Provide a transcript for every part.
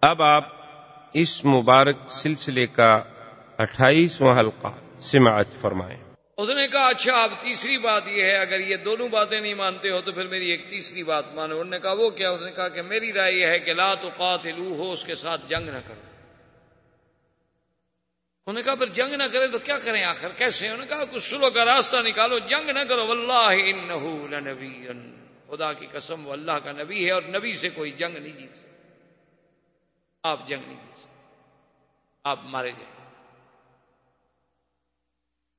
اب آپ اس مبارک سلسلے کا اٹھائیسواں حلقہ سماعت فرمائیں۔ اس نے کہا اچھا اب تیسری بات یہ ہے، اگر یہ دونوں باتیں نہیں مانتے ہو تو پھر میری ایک تیسری بات مانو۔ انہوں نے کہا، وہ کیا؟ اس نے کہا کہ میری رائے یہ ہے کہ لا تو ہو اس کے ساتھ جنگ نہ کرو۔ انہوں نے کہا، پھر جنگ نہ کرے تو کیا کریں آخر؟ کیسے؟ انہوں نے کہا، کچھ سلو کا راستہ نکالو، جنگ نہ کرو۔ واللہ لنبی۔ خدا کی قسم، وہ اللہ کا نبی ہے اور نبی سے کوئی جنگ نہیں جیت سکتا۔ آپ جنگ نہیں جیت سکتے۔ آپ مارے جائیں۔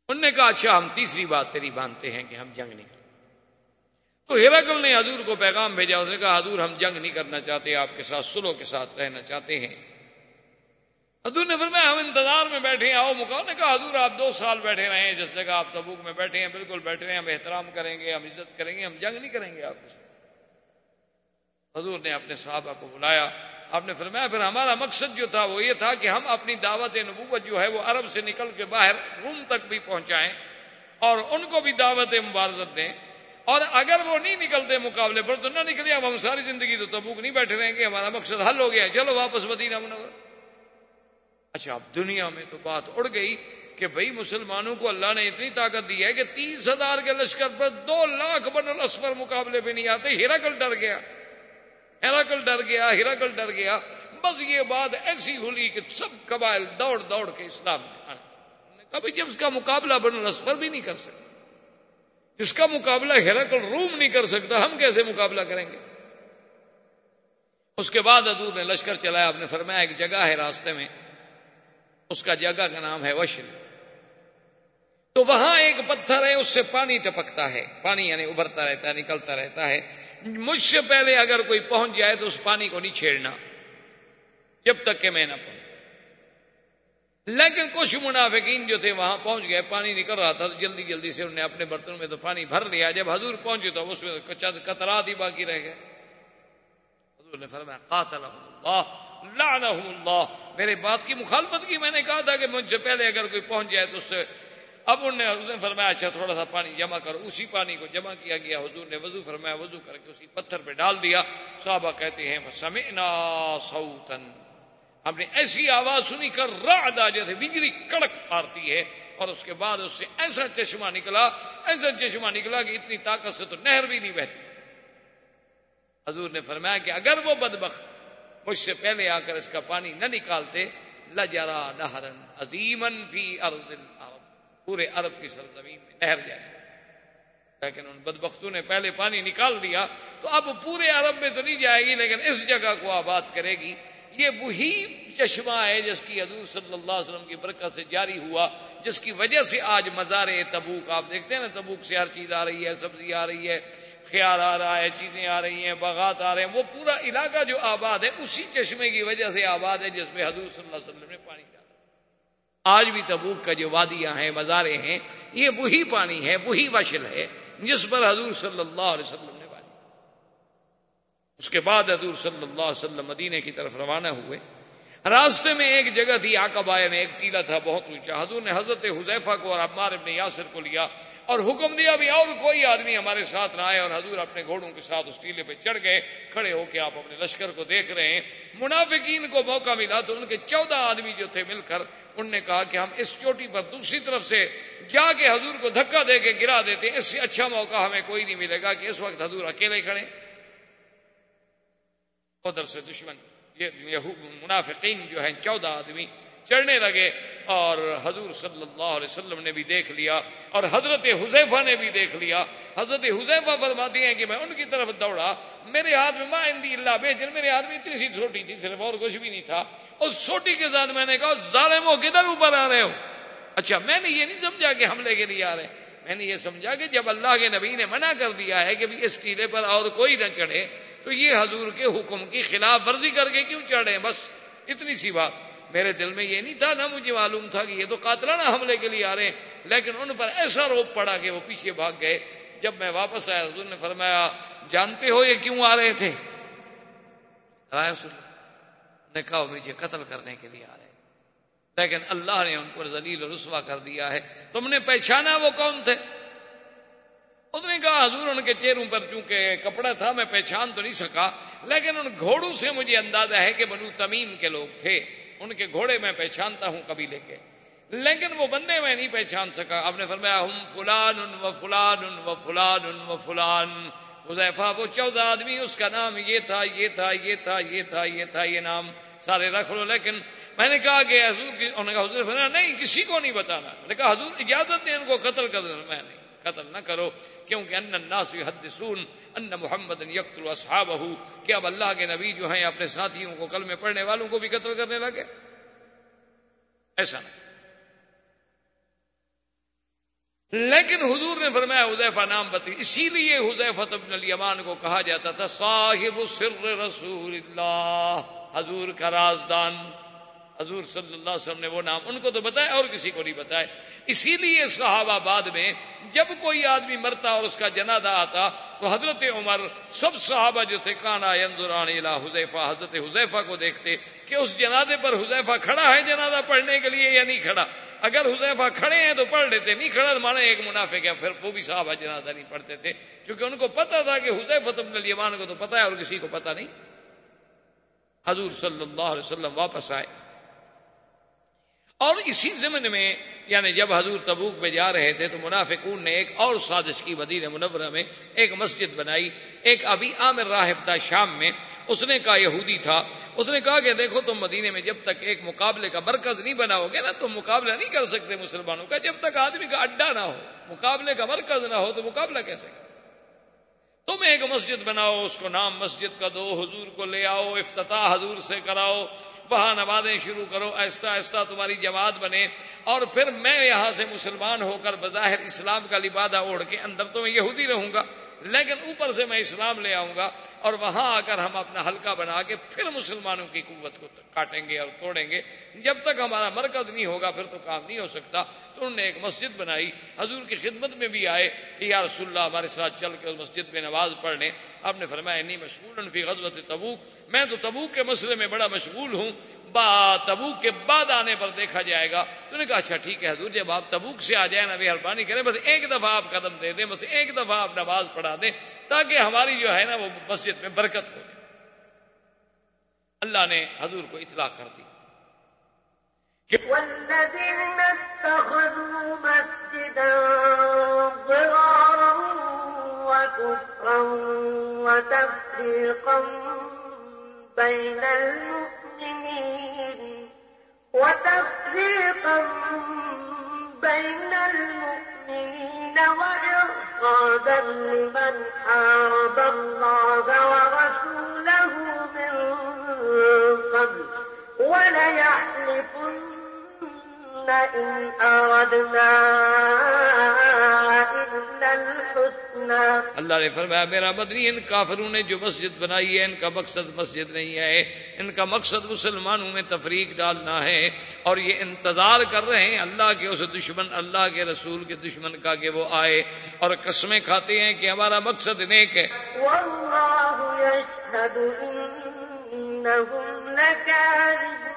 انہوں نے کہا اچھا ہم تیسری بات تیری مانتے ہیں کہ ہم جنگ نہیں کرتے۔ تو ہیراکل نے حضور کو پیغام بھیجا، اس نے کہا، حضور، ہم جنگ نہیں کرنا چاہتے، آپ کے ساتھ سلو کے ساتھ رہنا چاہتے ہیں۔ حضور نے فرمایا، ہم انتظار میں بیٹھے ہیں، آؤ مکاؤ نے کہا، حضور، آپ دو سال بیٹھے رہے ہیں، جس جگہ آپ تبوک میں بیٹھے ہیں، بالکل بیٹھے رہے ہیں، ہم احترام کریں گے، ہم عزت کریں گے، ہم جنگ نہیں کریں گے آپ کے ساتھ۔ حضور نے اپنے صحابہ کو بلایا۔ آپ نے فرمایا، پھر ہمارا مقصد جو تھا وہ یہ تھا کہ ہم اپنی دعوت نبوت جو ہے وہ عرب سے نکل کے باہر روم تک بھی پہنچائیں اور ان کو بھی دعوت مبارزت دیں۔ اور اگر وہ نہیں نکلتے مقابلے پر تو نہ نکلے، اب ہم ساری زندگی تو تبوک نہیں بیٹھے رہیں گے، ہمارا مقصد حل ہو گیا۔ چلو واپس مدینہ منور اچھا اب دنیا میں تو بات اڑ گئی کہ بھائی مسلمانوں کو اللہ نے اتنی طاقت دی ہے کہ تیس ہزار کے لشکر پر دو لاکھ بن الاسفر مقابلے پہ نہیں آتے ہیرا کل ڈر گیا۔ ہیراکل ڈر گیا ہیراکل ڈر گیا۔ بس یہ بات ایسی ہوئی کہ سب قبائل دوڑ دوڑ کے اسلام میں کبھی جب اس کا مقابلہ بن الاسفر بھی نہیں کر سکتا، جس کا مقابلہ ہیراکل روم نہیں کر سکتا، ہم کیسے مقابلہ کریں گے؟ اس کے بعد ادور نے لشکر چلایا، آپ نے فرمایا ایک جگہ ہے راستے میں، اس کا جگہ کا نام ہے وشل تو وہاں ایک پتھر ہے، اس سے پانی ٹپکتا ہے۔ پانی یعنی ابھرتا رہتا ہے، نکلتا رہتا ہے۔ مجھ سے پہلے اگر کوئی پہنچ جائے تو اس پانی کو نہیں چھیڑنا۔ جب تک کہ میں نہ پہنچ لیکن کچھ منافقین جو تھے وہاں پہنچ گئے، پانی نکل رہا تھا۔ تو جلدی جلدی سے انہوں نے اپنے برتنوں میں تو پانی بھر لیا۔ جب حضور پہنچے تو اس میں کترات ہی باقی رہ گئے۔ حضور نے فرمایا قاتل اللہ اللہ۔ میرے بات کی مخالفت کی میں نے کہا تھا کہ مجھ سے پہلے اگر کوئی پہنچ جائے تو اس سے اب انہوں نے حضور نے فرمایا اچھا تھوڑا سا پانی جمع کرو۔ اسی پانی کو جمع کیا گیا، حضور نے وضو فرمایا، وضو کر کے اسی پتھر پہ ڈال دیا۔ صحابہ کہتے ہیں سمعنا سوتن ہم نے ایسی آواز سنی کر رادا جیسے بجلی کڑک مارتی ہے۔ اور اس کے بعد اس سے ایسا چشمہ نکلا، ایسا چشمہ نکلا کہ اتنی طاقت سے تو نہر بھی نہیں بہتی۔ حضور نے فرمایا کہ اگر وہ بدبخت مجھ سے پہلے آ کر اس کا پانی نہ نکالتے، لجرا نہرن عظیمن فی ارض العرب پورے عرب کی سرزمین میں نہر جائے۔ لیکن ان بدبختوں نے پہلے پانی نکال دیا تو اب پورے عرب میں تو نہیں جائے گی، لیکن اس جگہ کو آباد کرے گی۔ یہ وہی چشمہ ہے جس کی حضور صلی اللہ علیہ وسلم کی برکت سے جاری ہوا، جس کی وجہ سے آج مزار تبوک، آپ دیکھتے ہیں نا تبوک سے ہر چیز آ رہی ہے، سبزی آ رہی ہے، خیال آ رہا ہے، چیزیں آ رہی ہیں، باغات آ رہے ہیں، وہ پورا علاقہ جو آباد ہے اسی چشمے کی وجہ سے آباد ہے جس میں حضور صلی اللہ علیہ وسلم نے پانی۔ ڈالا آج بھی تبوک کا جو وادیاں ہیں، مزارے ہیں، یہ وہی پانی ہے، وہی وشل ہے، جس پر حضور صلی اللہ علیہ وسلم نے والی اس کے بعد حضور صلی اللہ علیہ وسلم مدینے کی طرف روانہ ہوئے۔ راستے میں ایک جگہ تھی آکبائے نے ایک ٹیلا تھا بہت اونچا۔ حضور نے حضرت حذیفہ کو اور عمار ابن یاسر کو لیا اور حکم دیا بھی اور کوئی آدمی ہمارے ساتھ نہ آئے اور حضور اپنے گھوڑوں کے ساتھ اس ٹیلے پہ چڑھ گئے، کھڑے ہو کے آپ اپنے لشکر کو دیکھ رہے ہیں۔ منافقین کو موقع ملا تو ان کے چودہ آدمی جو تھے مل کر ان نے کہا کہ ہم اس چوٹی پر دوسری طرف سے جا کے حضور کو دھکا دے کے گرا دیتے، اس سے اچھا موقع ہمیں کوئی نہیں ملے گا کہ اس وقت حضور اکیلے کھڑے۔ ادھر سے دشمن۔ یہ منافقین جو ہیں، چودہ آدمی چڑھنے لگے اور حضور صلی اللہ علیہ وسلم نے بھی دیکھ لیا اور حضرت حذیفہ نے بھی دیکھ لیا۔ حضرت حذیفہ فرماتی ہیں کہ میں ان کی طرف دوڑا، میرے ہاتھ میں ماں اندی اللہ بھیجن میرے ہاتھ میں اتنی سی چھوٹی تھی، صرف اور کچھ بھی نہیں تھا۔ اس چھوٹی کے ساتھ میں نے کہا، ظالموں کدھر اوپر آ رہے ہو؟ اچھا میں نے یہ نہیں سمجھا کہ حملے کے لیے آ رہے۔ میں نے یہ سمجھا کہ جب اللہ کے نبی نے منع کر دیا ہے کہ اس ٹیلے پر اور کوئی نہ چڑھے تو یہ حضور کے حکم کی خلاف ورزی کر کے کیوں چڑھے؟ بس اتنی سی بات۔ میرے دل میں یہ نہیں تھا، نہ مجھے معلوم تھا کہ یہ تو قاتلانہ حملے کے لیے آ رہے ہیں، لیکن ان پر ایسا روپ پڑا کہ وہ پیچھے بھاگ گئے۔ جب میں واپس آیا، حضور نے فرمایا، جانتے ہو یہ کیوں آ رہے تھے؟ نے کہا مجھے قتل کرنے کے لیے آ رہے تھے۔ لیکن اللہ نے ان کو ذلیل رسوا کر دیا ہے۔ تم نے پہچانا وہ کون تھے؟ اس نے کہا، حضور ان کے چہروں پر چونکہ کپڑا تھا، میں پہچان تو نہیں سکا، لیکن ان گھوڑوں سے مجھے اندازہ ہے کہ بنو تمیم کے لوگ تھے، ان کے گھوڑے میں پہچانتا ہوں کبھی لے کے، لیکن وہ بندے میں نہیں پہچان سکا، آپ نے فرمایا، ہم فلان ان و فلان ان و فلان ان و فلان. حذیفہ، وہ چودہ آدمی، اس کا نام یہ تھا یہ تھا یہ تھا یہ تھا یہ تھا، یہ نام سارے رکھ لو، لیکن میں نے کہا کہ حضور انہوں نے کہا، حضور فرمایا، نہیں، کسی کو نہیں بتانا. میں نے کہا، حضور اجازت دیں ان کو قتل کر دیں. میں نہیں قتل نہ کرو، کیونکہ ان الناس یحدثون ان محمد یقتل اصحابہ، کہ اب اللہ کے نبی جو ہیں اپنے ساتھیوں کو کل میں پڑھنے والوں کو بھی قتل کرنے لگے۔ ایسا نہیں لیکن حضور نے فرمایا، حذیفہ نام بتی، اسی لیے حذیفہ ابن الیمان کو کہا جاتا تھا، صاحب سر رسول اللہ، حضور کا رازدان۔ حضور صلی اللہ علیہ وسلم نے وہ نام ان کو تو بتایا اور کسی کو نہیں بتایا۔ اسی لیے صحابہ بعد میں جب کوئی آدمی مرتا اور اس کا جنازہ آتا تو حضرت عمر، سب صحابہ جو تھے، کانا یندران حذیفہ، حضرت حذیفہ کو دیکھتے کہ اس جنازے پر حذیفہ کھڑا ہے جنازہ پڑھنے کے لیے یا نہیں کھڑا۔ اگر حذیفہ کھڑے ہیں تو پڑھ لیتے، نہیں کھڑا تو مانا ایک منافع کیا پھر وہ بھی صحابہ جنازہ نہیں پڑھتے تھے۔ کیونکہ ان کو پتا تھا کہ حذیفہ تم الیمان کو تو پتا ہے اور کسی کو پتا نہیں۔ حضور صلی اللہ علیہ وسلم واپس آئے۔ اور اسی زمن میں یعنی جب حضور تبوک میں جا رہے تھے، تو منافقون نے ایک اور سازش کی مدین منورہ میں ایک مسجد بنائی، ایک ابھی عامر راہب تھا شام میں۔ اس نے کہا، یہودی تھا۔ اس نے کہا کہ دیکھو، تم مدینے میں جب تک ایک مقابلے کا مرکز نہیں بناؤ گے نا، تم مقابلہ نہیں کر سکتے مسلمانوں کا۔ جب تک آدمی کا اڈا نہ ہو، مقابلے کا مرکز نہ ہو، تو مقابلہ کیسے کرو؟ تم ایک مسجد بناؤ، اس کو نام مسجد کا دو، حضور کو لے آؤ، افتتاح حضور سے کراؤ، وہاں نمازیں شروع کرو ایستا آہستہ تمہاری جماعت بنے۔ اور پھر میں یہاں سے مسلمان ہو کر بظاہر اسلام کا لبادہ اوڑھ کے اندر تو میں یہودی رہوں گا۔ لیکن اوپر سے میں اسلام لے آؤں گا اور وہاں آ کر ہم اپنا ہلکا بنا کے پھر مسلمانوں کی قوت کو کاٹیں گے اور توڑیں گے۔ جب تک ہمارا مرکز نہیں ہوگا پھر تو کام نہیں ہو سکتا۔ تو انہوں نے ایک مسجد بنائی۔ حضور کی خدمت میں بھی آئے کہ یا رسول اللہ ہمارے ساتھ چل کے اس مسجد میں نماز پڑھنے۔ آپ نے فرمایا نہیں مشغول فی غزوت تبوک میں تو تبوک کے مسئلے میں بڑا مشغول ہوں۔ با تبوک کے بعد آنے پر دیکھا جائے گا۔ تو نے کہا اچھا ٹھیک ہے حضور جی، جب آپ تبوک سے آ جائیں نا مہربانی کریں، بس ایک دفعہ آپ قدم دے دیں، بس ایک دفعہ آپ نماز پڑھا دیں، تاکہ ہماری جو ہے نا وہ مسجد میں برکت ہو۔ جائے اللہ نے حضور کو اطلاع کر دی۔ والذين اتخذوا مسجدا ضرارا وكفرا وتفريقا بين المؤمنين وتفريقا بين المؤمنين وإرصادا لمن حارب الله ورسوله من قبل وليحلفن إن أردنا إلا الحسنى اللہ نے فرمایا میرا مدنی ان کافروں نے جو مسجد بنائی ہے ان کا مقصد مسجد نہیں ہے ان کا مقصد مسلمانوں میں تفریق ڈالنا ہے اور یہ انتظار کر رہے ہیں اللہ کے اس دشمن اللہ کے رسول کے دشمن کا کہ وہ آئے اور قسمیں کھاتے ہیں کہ ہمارا مقصد نیک ہے۔ لكاذبون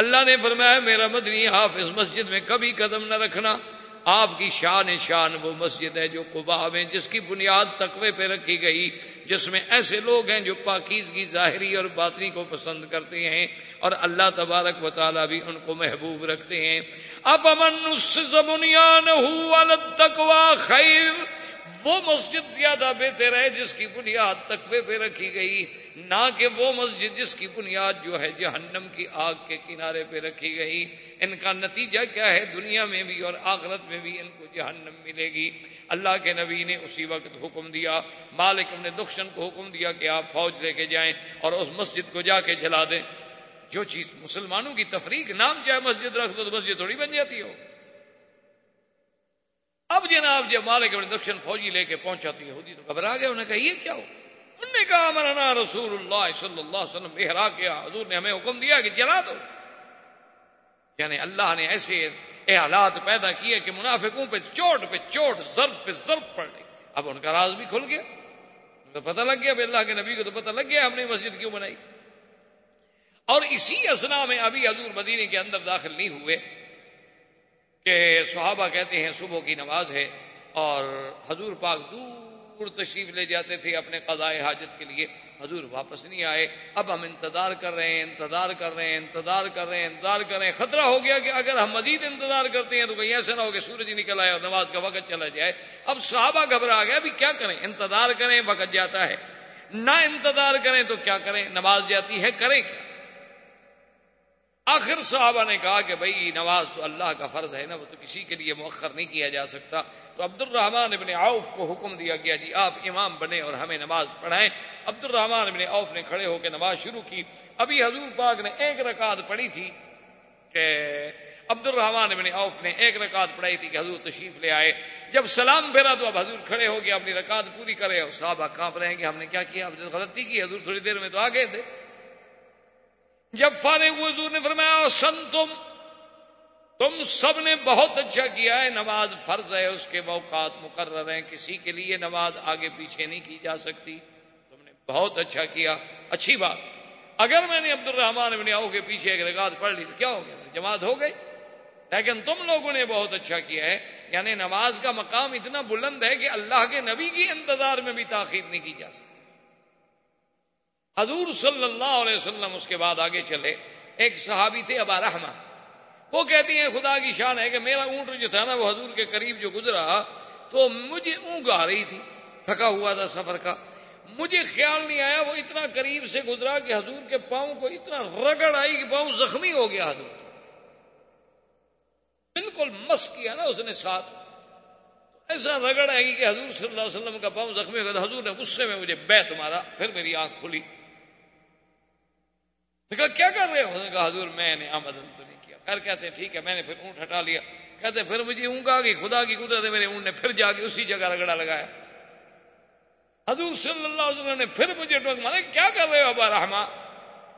اللہ نے فرمایا، میرا مدنی آپ اس مسجد میں کبھی قدم نہ رکھنا۔ آپ کی شان شان وہ مسجد ہے جو قبا میں، جس کی بنیاد تقوی پہ رکھی گئی، جس میں ایسے لوگ ہیں جو پاکیزگی ظاہری اور باطنی کو پسند کرتے ہیں اور اللہ تبارک و تعالیٰ بھی ان کو محبوب رکھتے ہیں۔ اب امن بنیاد خیر وہ مسجد زیادہ بہتر ہے جس کی بنیاد تقوی پہ رکھی گئی، نہ کہ وہ مسجد جس کی بنیاد جو ہے جہنم کی آگ کے کنارے پہ رکھی گئی۔ ان کا نتیجہ کیا ہے؟ دنیا میں بھی اور آخرت میں بھی ان کو جہنم ملے گی۔ اللہ کے نبی نے اسی وقت حکم دیا، مالک نے دخشن کو حکم دیا کہ آپ فوج لے کے جائیں اور اس مسجد کو جا کے جلا دیں۔ جو چیز مسلمانوں کی تفریق نام چاہے مسجد رکھ دو تو مسجد تھوڑی بن جاتی ہو۔ اب جناب جب مالک اپنے دکشن فوجی لے کے پہنچا تو یہودی تو گھبرا گیا انہوں نے کہا، یہ کیا ہو؟ انہوں نے کہا مرنا رسول اللہ صلی اللہ علیہ وسلم احرا کیا حضور نے ہمیں حکم دیا کہ جلا دو۔ یعنی اللہ نے ایسے حالات پیدا کیے کہ منافقوں پہ چوٹ پہ چوٹ، ضرب پہ ضرب پڑ گئی۔ اب ان کا راز بھی کھل گیا۔ تو پتہ لگ گیا اللہ کے نبی کو تو پتہ لگ گیا ہم نے مسجد کیوں بنائی تھی۔ اور اسی اسنا میں ابھی حضور مدینے کے اندر داخل نہیں ہوئے۔ کہ صحابہ کہتے ہیں صبح کی نماز ہے اور حضور پاک دور تشریف لے جاتے تھے اپنے قضاء حاجت کے لیے، حضور واپس نہیں آئے۔ اب ہم انتظار کر رہے ہیں، انتظار کر رہے ہیں، انتظار کر رہے ہیں، انتظار کر رہے ہیں۔ خطرہ ہو گیا کہ اگر ہم مزید انتظار کرتے ہیں تو کہیں ایسا نہ ہو کہ سورج نکل آئے اور نماز کا وقت چلا جائے۔ اب صحابہ گھبرا گیا ابھی کیا کریں؟ انتظار کریں، وقت جاتا ہے۔ نہ انتظار کریں تو کیا کریں؟ نماز جاتی ہے، کریں کیا؟ آخر صحابہ نے کہا کہ بھائی، نماز تو اللہ کا فرض ہے نا، وہ تو کسی کے لیے مؤخر نہیں کیا جا سکتا۔ تو عبد الرحمان ابن عوف کو حکم دیا گیا جی آپ امام بنے اور ہمیں نماز پڑھائیں۔ عبد الرحمان ابن عوف نے کھڑے ہو کے نماز شروع کی۔ ابھی حضور پاک نے ایک رکعت پڑھی تھی کہ عبد الرحمان ابن عوف نے ایک رکعت پڑھائی تھی کہ حضور تشریف لے آئے۔ جب سلام پھیرا تو اب حضور کھڑے ہو گئے اپنی رکعت پوری کرے اور صحابہ کانپ رہے ہیں کہ ہم نے کیا کیا؟ غلطی کی، حضور تھوڑی دیر میں تو آ گئے تھے۔ جب فارغ حضور نے فرمایا سن تم۔ تم سب نے بہت اچھا کیا ہے، نماز فرض ہے، اس کے موقعات مقرر ہیں، کسی کے لیے نماز آگے پیچھے نہیں کی جا سکتی۔ تم نے بہت اچھا کیا۔ اچھی بات۔ اگر میں نے عبد الرحمان ابن آؤ کے پیچھے ایک رکعت پڑھ لی تو کیا ہو گیا؟ جماعت ہو گئی۔ لیکن تم لوگوں نے بہت اچھا کیا ہے۔ یعنی نماز کا مقام اتنا بلند ہے کہ اللہ کے نبی کی انتظار میں بھی تاخیر نہیں کی جا سکتی۔ حضور صلی اللہ علیہ وسلم اس کے بعد آگے چلے۔ ایک صحابی تھے ابا رحمہ۔ وہ کہتی ہیں، خدا کی شان ہے کہ میرا اونٹ جو تھا نا، وہ حضور کے قریب جو گزرا، تو مجھے اونگ آ رہی تھی، تھکا ہوا تھا سفر کا۔ مجھے خیال نہیں آیا وہ اتنا قریب سے گزرا کہ حضور کے پاؤں کو اتنا رگڑ آئی کہ پاؤں زخمی ہو گیا۔ حضور بالکل مس کیا نا اس نے ساتھ۔ ایسا رگڑ آئے گی کہ حضور صلی اللہ علیہ وسلم کا پاؤں زخمی ہو گیا۔ حضور نے غصے میں مجھے بیت مارا، پھر میری آنکھ کھلی۔ کہا، کیا کر رہے ہو? کہا، حضور، میں نے آمدن تو نہیں کیا. خیر کہتے ہیں، ٹھیک ہے، میں نے پھر اونٹ ہٹا لیا. کہتے پھر مجھے اونگ آ گئی، خدا کی قدرت ہے میرے اونٹ نے پھر جا کے اسی جگہ رگڑا لگایا. حضور صلی اللہ علیہ وسلم نے پھر مجھے ٹوک مارا کیا کر رہے ہو ابا رحما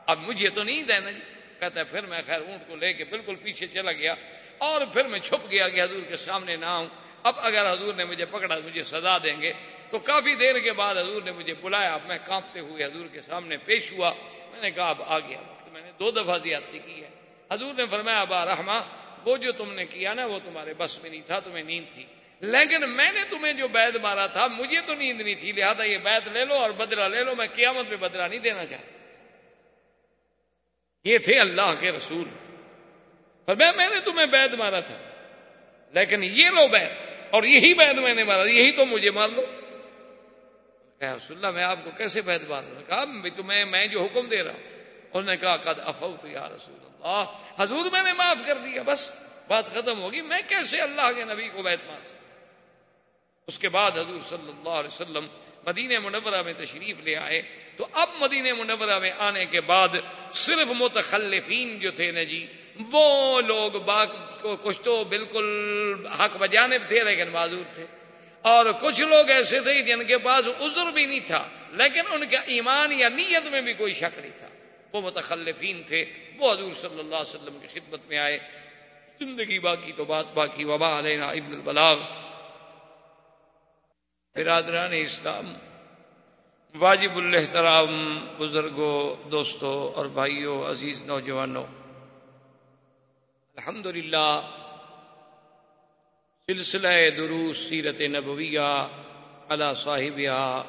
اب مجھے تو نہیں دینا جی۔ کہتا ہے، پھر میں خیر اونٹ کو لے کے بالکل پیچھے چلا گیا اور پھر میں چھپ گیا کہ حضور کے سامنے نہ آؤں۔ اب اگر حضور نے مجھے پکڑا، مجھے سزا دیں گے۔ تو کافی دیر کے بعد حضور نے مجھے بلایا۔ اب میں کانپتے ہوئے حضور کے سامنے پیش ہوا۔ میں نے کہا، اب آ گیا میں نے دو دفعہ زیادتی کی ہے۔ حضور نے فرمایا، ابا رحما وہ جو تم نے کیا نا، وہ تمہارے بس میں نہیں تھا، تمہیں نیند تھی۔ لیکن میں نے تمہیں جو بیت مارا تھا، مجھے تو نیند نہیں تھی، لہذا یہ بیت لے لو اور بدلا لے لو، میں قیامت میں بدلا نہیں دینا چاہتا۔ یہ تھے اللہ کے رسول۔ فرمایا، میں نے تمہیں بیت مارا تھا، لیکن یہ لو بیت اور یہی بیت میں نے مارا یہی تو مجھے مار لو۔ رسول اللہ، میں آپ کو کیسے بیت مار لوں کہا تمہیں، میں جو حکم دے رہا ہوں. انہوں نے کہا، قد افوت یا رسول اللہ. حضور میں نے معاف کر دیا، بس بات ختم ہوگی، میں کیسے اللہ کے نبی کو بیت مار سکتا اس کے بعد حضور صلی اللہ علیہ وسلم مدینہ منورہ میں تشریف لے آئے، تو اب مدینہ منورہ میں آنے کے بعد صرف متخلفین جو تھے نا جی وہ لوگ باق کو کچھ تو بالکل حق بجانب تھے، لیکن معذور تھے۔ اور کچھ لوگ ایسے تھے جن کے پاس عذر بھی نہیں تھا، لیکن ان کا ایمان یا نیت میں بھی کوئی شک نہیں تھا۔ وہ متخلفین تھے، وہ حضور صلی اللہ علیہ وسلم کی خدمت میں آئے۔ زندگی باقی تو بات باقی وبا علینا ابن البلاغ۔ برادران اسلام، واجب الحترام بزرگوں، دوستوں اور بھائیوں، عزیز نوجوانوں۔ الحمد للہ سلسلہ دروس سیرت نبویہ اللہ صاحبہ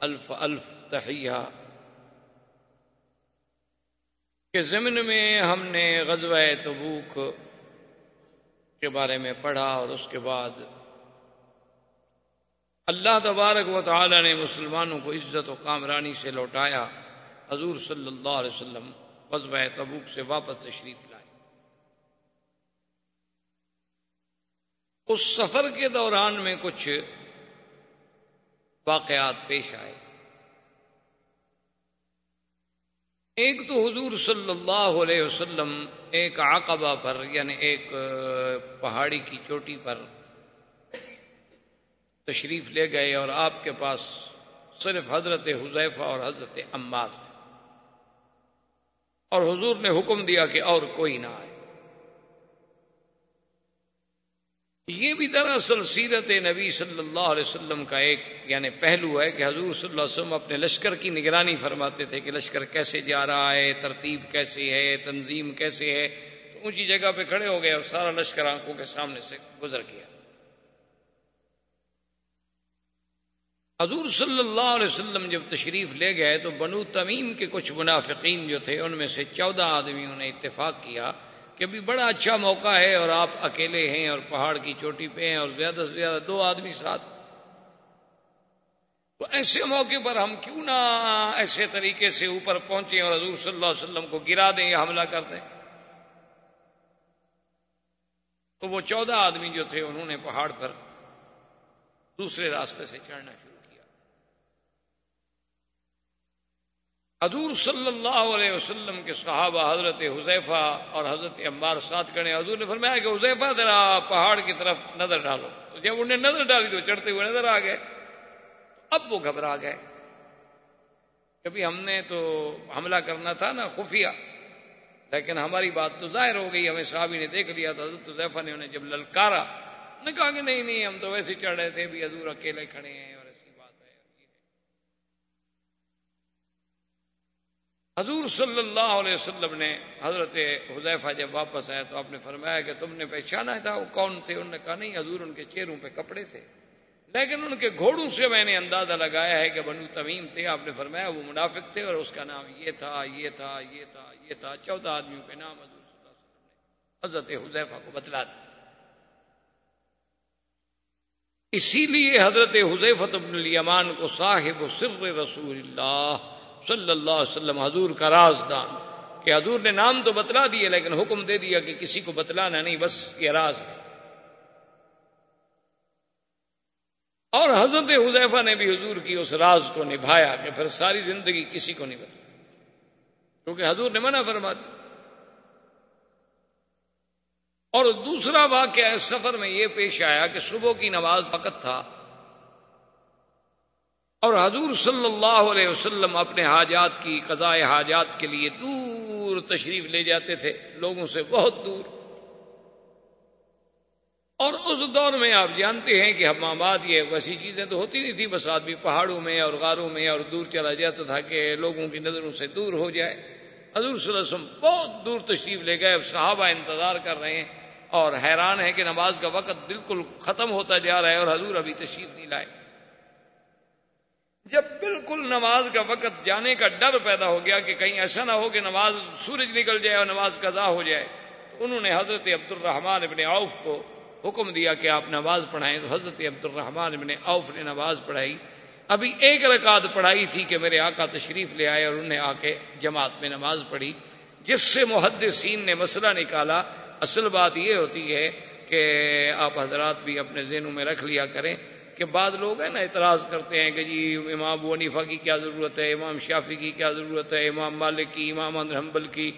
الف الف تحیہ کے ضمن میں ہم نے غزوہ تبوک کے بارے میں پڑھا اور اس کے بعد اللہ تبارک و تعالی نے مسلمانوں کو عزت و کامرانی سے لوٹایا حضور صلی اللہ علیہ وسلم غزوہ تبوک سے واپس تشریف لائے۔ اس سفر کے دوران میں کچھ واقعات پیش آئے۔ ایک تو حضور صلی اللہ علیہ وسلم ایک عقبہ پر یعنی ایک پہاڑی کی چوٹی پر تشریف لے گئے اور آپ کے پاس صرف حضرت حذیفہ اور حضرت عمار تھے۔ اور حضور نے حکم دیا کہ اور کوئی نہ آئے۔ یہ بھی دراصل سیرت نبی صلی اللہ علیہ وسلم کا ایک یعنی پہلو ہے کہ حضور صلی اللہ علیہ وسلم اپنے لشکر کی نگرانی فرماتے تھے کہ لشکر کیسے جا رہا ہے، ترتیب کیسی ہے، تنظیم کیسے ہے۔ تو اونچی جگہ پہ کھڑے ہو گئے اور سارا لشکر آنکھوں کے سامنے سے گزر گیا۔ حضور صلی اللہ علیہ وسلم جب تشریف لے گئے تو بنو تمیم کے کچھ منافقین جو تھے، ان میں سے چودہ آدمیوں نے اتفاق کیا۔ کہ ابھی بڑا اچھا موقع ہے اور آپ اکیلے ہیں اور پہاڑ کی چوٹی پہ ہیں اور زیادہ سے زیادہ دو آدمی ساتھ۔ تو ایسے موقع پر ہم کیوں نہ ایسے طریقے سے اوپر پہنچے اور حضور صلی اللہ علیہ وسلم کو گرا دیں یا حملہ کر دیں۔ تو وہ چودہ آدمی جو تھے انہوں نے پہاڑ پر دوسرے راستے سے چڑھنا شروع۔ حضور صلی اللہ علیہ وسلم کے صحابہ حضرت حذیفہ اور حضرت عمار ساتھ کرنے، حضور نے فرمایا کہ حذیفہ ذرا پہاڑ کی طرف نظر ڈالو۔ تو جب انہیں نظر ڈالی تو چڑھتے ہوئے نظر آ گئے۔ اب وہ گھبرا گئے۔ کبھی ہم نے تو حملہ کرنا تھا نا خفیہ، لیکن ہماری بات تو ظاہر ہو گئی، ہمیں صحابی نے دیکھ لیا تھا حضرت حذیفہ نے انہیں جب للکارا نے کہا کہ نہیں نہیں، ہم تو ویسے چڑھ رہے تھے، بھی حضور اکیلے کھڑے ہیں۔ حضور صلی اللہ علیہ وسلم نے حضرت حذیفہ جب واپس آیا تو آپ نے فرمایا کہ تم نے پہچانا تھا وہ کون تھے؟ انہوں نے کہا، نہیں، حضور ان کے چہروں پہ کپڑے تھے۔ لیکن ان کے گھوڑوں سے میں نے اندازہ لگایا ہے کہ بنو تمیم تھے۔ آپ نے فرمایا وہ منافق تھے اور اس کا نام یہ تھا یہ تھا یہ تھا یہ تھا۔ چودہ آدمیوں کے نام حضور صلی اللہ علیہ وسلم نے حضرت حذیفہ کو بتلا دیا۔ اسی لیے حضرت حذیفت ابن الیمان کو صاحب سر رسول اللہ صلی اللہ علیہ وسلم حضور کا رازدان کہ حضور نے نام تو بتلا دیے لیکن حکم دے دیا کہ کسی کو بتلانا نہیں، بس یہ راز ہے۔ اور حضرت حذیفہ نے بھی حضور کی اس راز کو نبھایا کہ پھر ساری زندگی کسی کو نہیں بتا کیونکہ حضور نے منع فرما دی اور دوسرا واقعہ سفر میں یہ پیش آیا کہ صبح کی نماز وقت تھا۔ اور حضور صلی اللہ علیہ وسلم اپنے حاجات کی، قضاء حاجات کے لیے دور تشریف لے جاتے تھے، لوگوں سے بہت دور۔ اور اس دور میں آپ جانتے ہیں کہ حمامات یہ ویسی چیزیں تو ہوتی نہیں تھی بس آدمی پہاڑوں میں اور غاروں میں اور دور چلا جاتا تھا کہ لوگوں کی نظروں سے دور ہو جائے۔ حضور صلی اللہ علیہ وسلم بہت دور تشریف لے گئے صحابہ انتظار کر رہے ہیں اور حیران ہے کہ نماز کا وقت بالکل ختم ہوتا جا رہا ہے اور حضور ابھی تشریف نہیں لائے۔ جب بالکل نماز کا وقت جانے کا ڈر پیدا ہو گیا کہ کہیں ایسا نہ ہو کہ نماز سورج نکل جائے اور نماز قضا ہو جائے، تو انہوں نے حضرت عبد الرحمان ابن عوف کو حکم دیا کہ آپ نماز پڑھائیں۔ تو حضرت عبد الرحمان ابن عوف نے نماز پڑھائی۔ ابھی ایک رکعت پڑھائی تھی کہ میرے آقا تشریف لے آئے اور انہیں آ کے جماعت میں نماز پڑھی، جس سے محدثین نے مسئلہ نکالا۔ اصل بات یہ ہوتی ہے کہ آپ حضرات بھی اپنے ذہنوں میں رکھ لیا کریں۔ کہ بعض لوگ ہیں نا اعتراض کرتے ہیں کہ جی امام ابو ونیفا کی کیا ضرورت ہے، امام شافی کی کیا ضرورت ہے، امام مالک کی، امام حنبل کی۔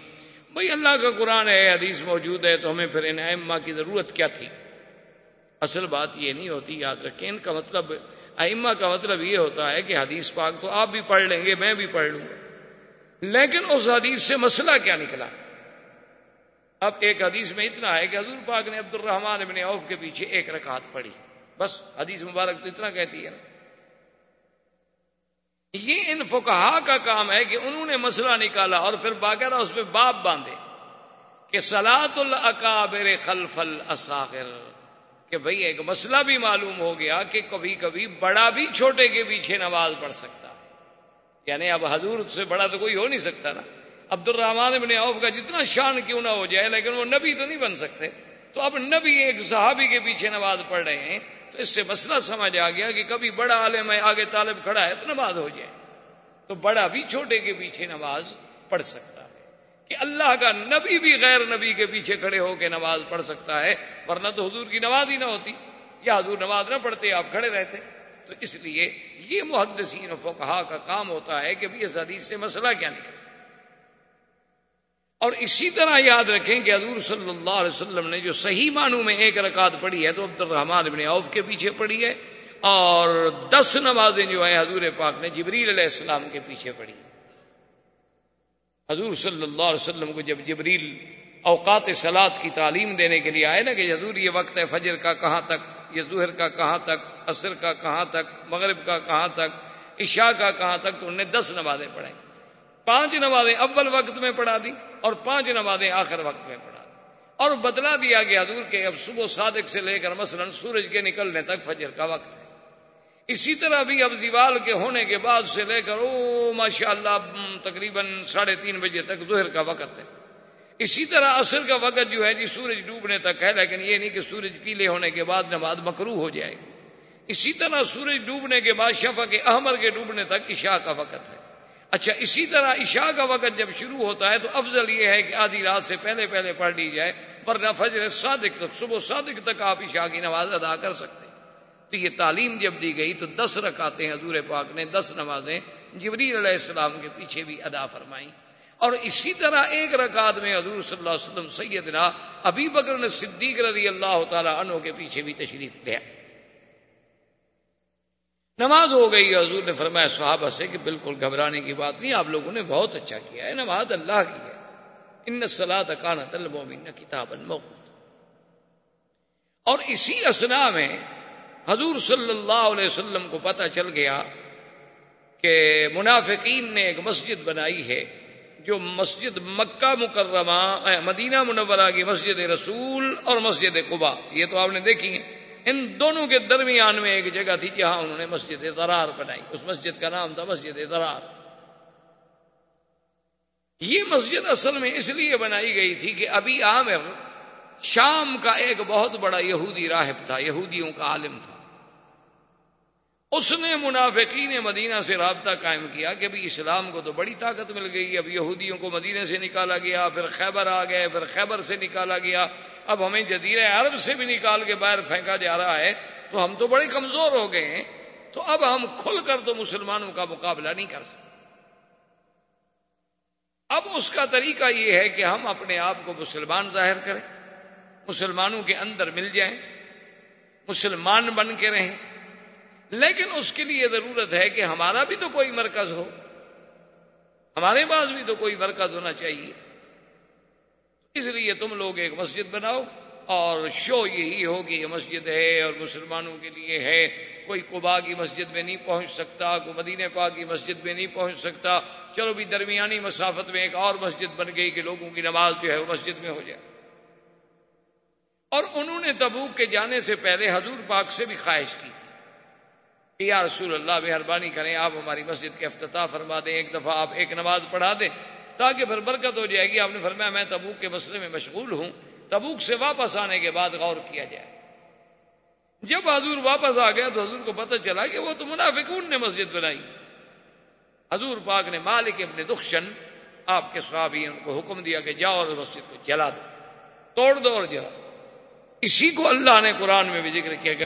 بھائی اللہ کا قرآن ہے، حدیث موجود ہے، تو ہمیں پھر ان ائمہ کی ضرورت کیا تھی؟ اصل بات یہ نہیں ہوتی، یاد رکھیں، ان کا مطلب ائمہ کا مطلب یہ ہوتا ہے کہ حدیث پاک تو آپ بھی پڑھ لیں گے، میں بھی پڑھ لوں گا۔ لیکن اس حدیث سے مسئلہ کیا نکلا؟ اب ایک حدیث میں اتنا ہے کہ حضور پاک نے عبد الرحمان ابن عوف کے پیچھے ایک رکعت پڑھی۔ بس حدیث مبارک تو اتنا کہتی ہے نا۔ یہ ان فکہ کا کام ہے کہ انہوں نے مسئلہ نکالا اور پھر باقاعدہ اس پہ باپ باندھے کہ سلاط القابر خلف الصاغر کہ بھئی ایک مسئلہ بھی معلوم ہو گیا کہ کبھی کبھی بڑا بھی چھوٹے کے پیچھے نماز پڑھ سکتا۔ یعنی اب حضور سے بڑا تو کوئی ہو نہیں سکتا نا۔ عبد الرحمان ابن عوف کا جتنا شان کیوں نہ ہو جائے، لیکن وہ نبی تو نہیں بن سکتے۔ تو اب نبی ایک صحابی کے پیچھے نماز پڑھ رہے ہیں تو اس سے مسئلہ سمجھ آ گیا کہ کبھی بڑا عالم ہے، آگے طالب کھڑا ہے تو نماز ہو جائے۔ تو بڑا بھی چھوٹے کے پیچھے نماز پڑھ سکتا ہے۔ کہ اللہ کا نبی بھی غیر نبی کے پیچھے کھڑے ہو کے نماز پڑھ سکتا ہے، ورنہ تو حضور کی نماز ہی نہ ہوتی۔ یا حضور نماز نہ پڑھتے، آپ کھڑے رہتے۔ تو اس لیے یہ محدثین و فقہا کا کام ہوتا ہے کہ اس حدیث سے مسئلہ کیا نکلے۔ اور اسی طرح یاد رکھیں کہ حضور صلی اللہ علیہ وسلم نے جو صحیح معنوں میں ایک رکعت پڑھی ہے تو عبد الرحمان ابن عوف کے پیچھے پڑھی ہے اور دس نمازیں جو ہیں حضور پاک نے جبریل علیہ السلام کے پیچھے پڑھی حضور صلی اللہ علیہ وسلم کو جب جبریل اوقات سلاد کی تعلیم دینے کے لیے آئے نا کہ حضور یہ وقت ہے فجر کا کہاں تک، یہ ظہر کا کہاں تک، عصر کا کہاں تک، مغرب کا کہاں تک، عشاء کا کہاں تک، تو انہوں نے دس نمازیں پڑھیں۔ پانچ نمازیں اول وقت میں پڑھا دی اور پانچ نمازیں آخر وقت میں پڑھا دی۔ اور بدلا دیا گیا دور کے اب صبح صادق سے لے کر مثلا سورج کے نکلنے تک فجر کا وقت ہے۔ اسی طرح بھی اب زیوال کے ہونے کے بعد سے لے کر او ماشاء اللہ تقریباً ساڑھے تین بجے تک ظہر کا وقت ہے۔ اسی طرح عصر کا وقت جو ہے جی سورج ڈوبنے تک ہے، لیکن یہ نہیں کہ سورج پیلے ہونے کے بعد نماز مکرو ہو جائے۔ گی اسی طرح سورج ڈوبنے کے بعد شفا کے احمر کے ڈوبنے تک عشاء کا وقت ہے۔ اچھا اسی طرح عشاء کا وقت جب شروع ہوتا ہے تو افضل یہ ہے کہ آدھی رات سے پہلے پہلے پڑھ لی جائے، ورنہ فجر صادق تک، صبح صادق تک آپ عشاء کی نماز ادا کر سکتے تو یہ تعلیم جب دی گئی تو دس رکاتے حضور پاک نے، دس نمازیں جبری علیہ السلام کے پیچھے بھی ادا فرمائیں۔ اور اسی طرح ایک رکعت میں حضور صلی اللہ علیہ وسلم سیدنا ابھی بکر نے صدیق رضی اللہ تعالیٰ عنہ کے پیچھے بھی تشریف لیا نماز ہو گئی حضور نے فرمایا، صحابہ سے کہ بالکل گھبرانے کی بات نہیں، آپ لوگوں نے بہت اچھا کیا ہے، نماز اللہ کی ہے۔ ان سلاد اکانت المومن کتاب الموت اور اسی اسنا میں حضور صلی اللہ علیہ وسلم کو پتہ چل گیا کہ منافقین نے ایک مسجد بنائی ہے، جو مسجد مکہ مکرمہ، مدینہ منورہ کی مسجد رسول اور مسجد قبا یہ تو آپ نے دیکھی ہے ان دونوں کے درمیان میں ایک جگہ تھی جہاں انہوں نے مسجد درار بنائی۔ اس مسجد کا نام تھا مسجد درار یہ مسجد اصل میں اس لیے بنائی گئی تھی کہ ابھی عامر شام کا ایک بہت بڑا یہودی راہب تھا، یہودیوں کا عالم تھا۔ اس نے منافقین مدینہ سے رابطہ قائم کیا کہ بھی اسلام کو تو بڑی طاقت مل گئی، اب یہودیوں کو مدینہ سے نکالا گیا، پھر خیبر آ گئے، پھر خیبر سے نکالا گیا، اب ہمیں جدیر عرب سے بھی نکال کے باہر پھینکا جا رہا ہے، تو ہم تو بڑے کمزور ہو گئے ہیں، تو اب ہم کھل کر تو مسلمانوں کا مقابلہ نہیں کر سکتے۔ اب اس کا طریقہ یہ ہے کہ ہم اپنے آپ کو مسلمان ظاہر کریں، مسلمانوں کے اندر مل جائیں، مسلمان بن کے رہیں۔ لیکن اس کے لیے ضرورت ہے کہ ہمارا بھی تو کوئی مرکز ہو، ہمارے پاس بھی تو کوئی مرکز ہونا چاہیے۔ اس لیے تم لوگ ایک مسجد بناؤ، اور شو یہی ہو کہ یہ مسجد ہے اور مسلمانوں کے لیے ہے۔ کوئی قبا کی مسجد میں نہیں پہنچ سکتا، کوئی مدینہ پاک کی مسجد میں نہیں پہنچ سکتا۔ چلو بھی درمیانی مسافت میں ایک اور مسجد بن گئی کہ لوگوں کی نماز جو ہے وہ مسجد میں ہو جائے۔ اور انہوں نے تبوک کے جانے سے پہلے حضور پاک سے بھی خواہش کی تھی۔ یا رسول اللہ، مہربانی کریں آپ ہماری مسجد کے افتتاح فرما دیں، ایک دفعہ آپ ایک نماز پڑھا دیں، تاکہ پھر برکت ہو جائے گی۔ آپ نے فرمایا، میں تبوک کے مسئلے میں مشغول ہوں۔ تبوک سے واپس آنے کے بعد غور کیا جائے۔ جب حضور واپس آ گیا تو حضور کو پتہ چلا کہ وہ تو منافقون نے مسجد بنائی۔ حضور پاک نے مالک ابن دخشن، آپ کے صحابی ان کو حکم دیا کہ جاؤ اور مسجد کو جلا دو، توڑ دو اور جلا اسی کو اللہ نے قرآن میں بھی ذکر کیا گیا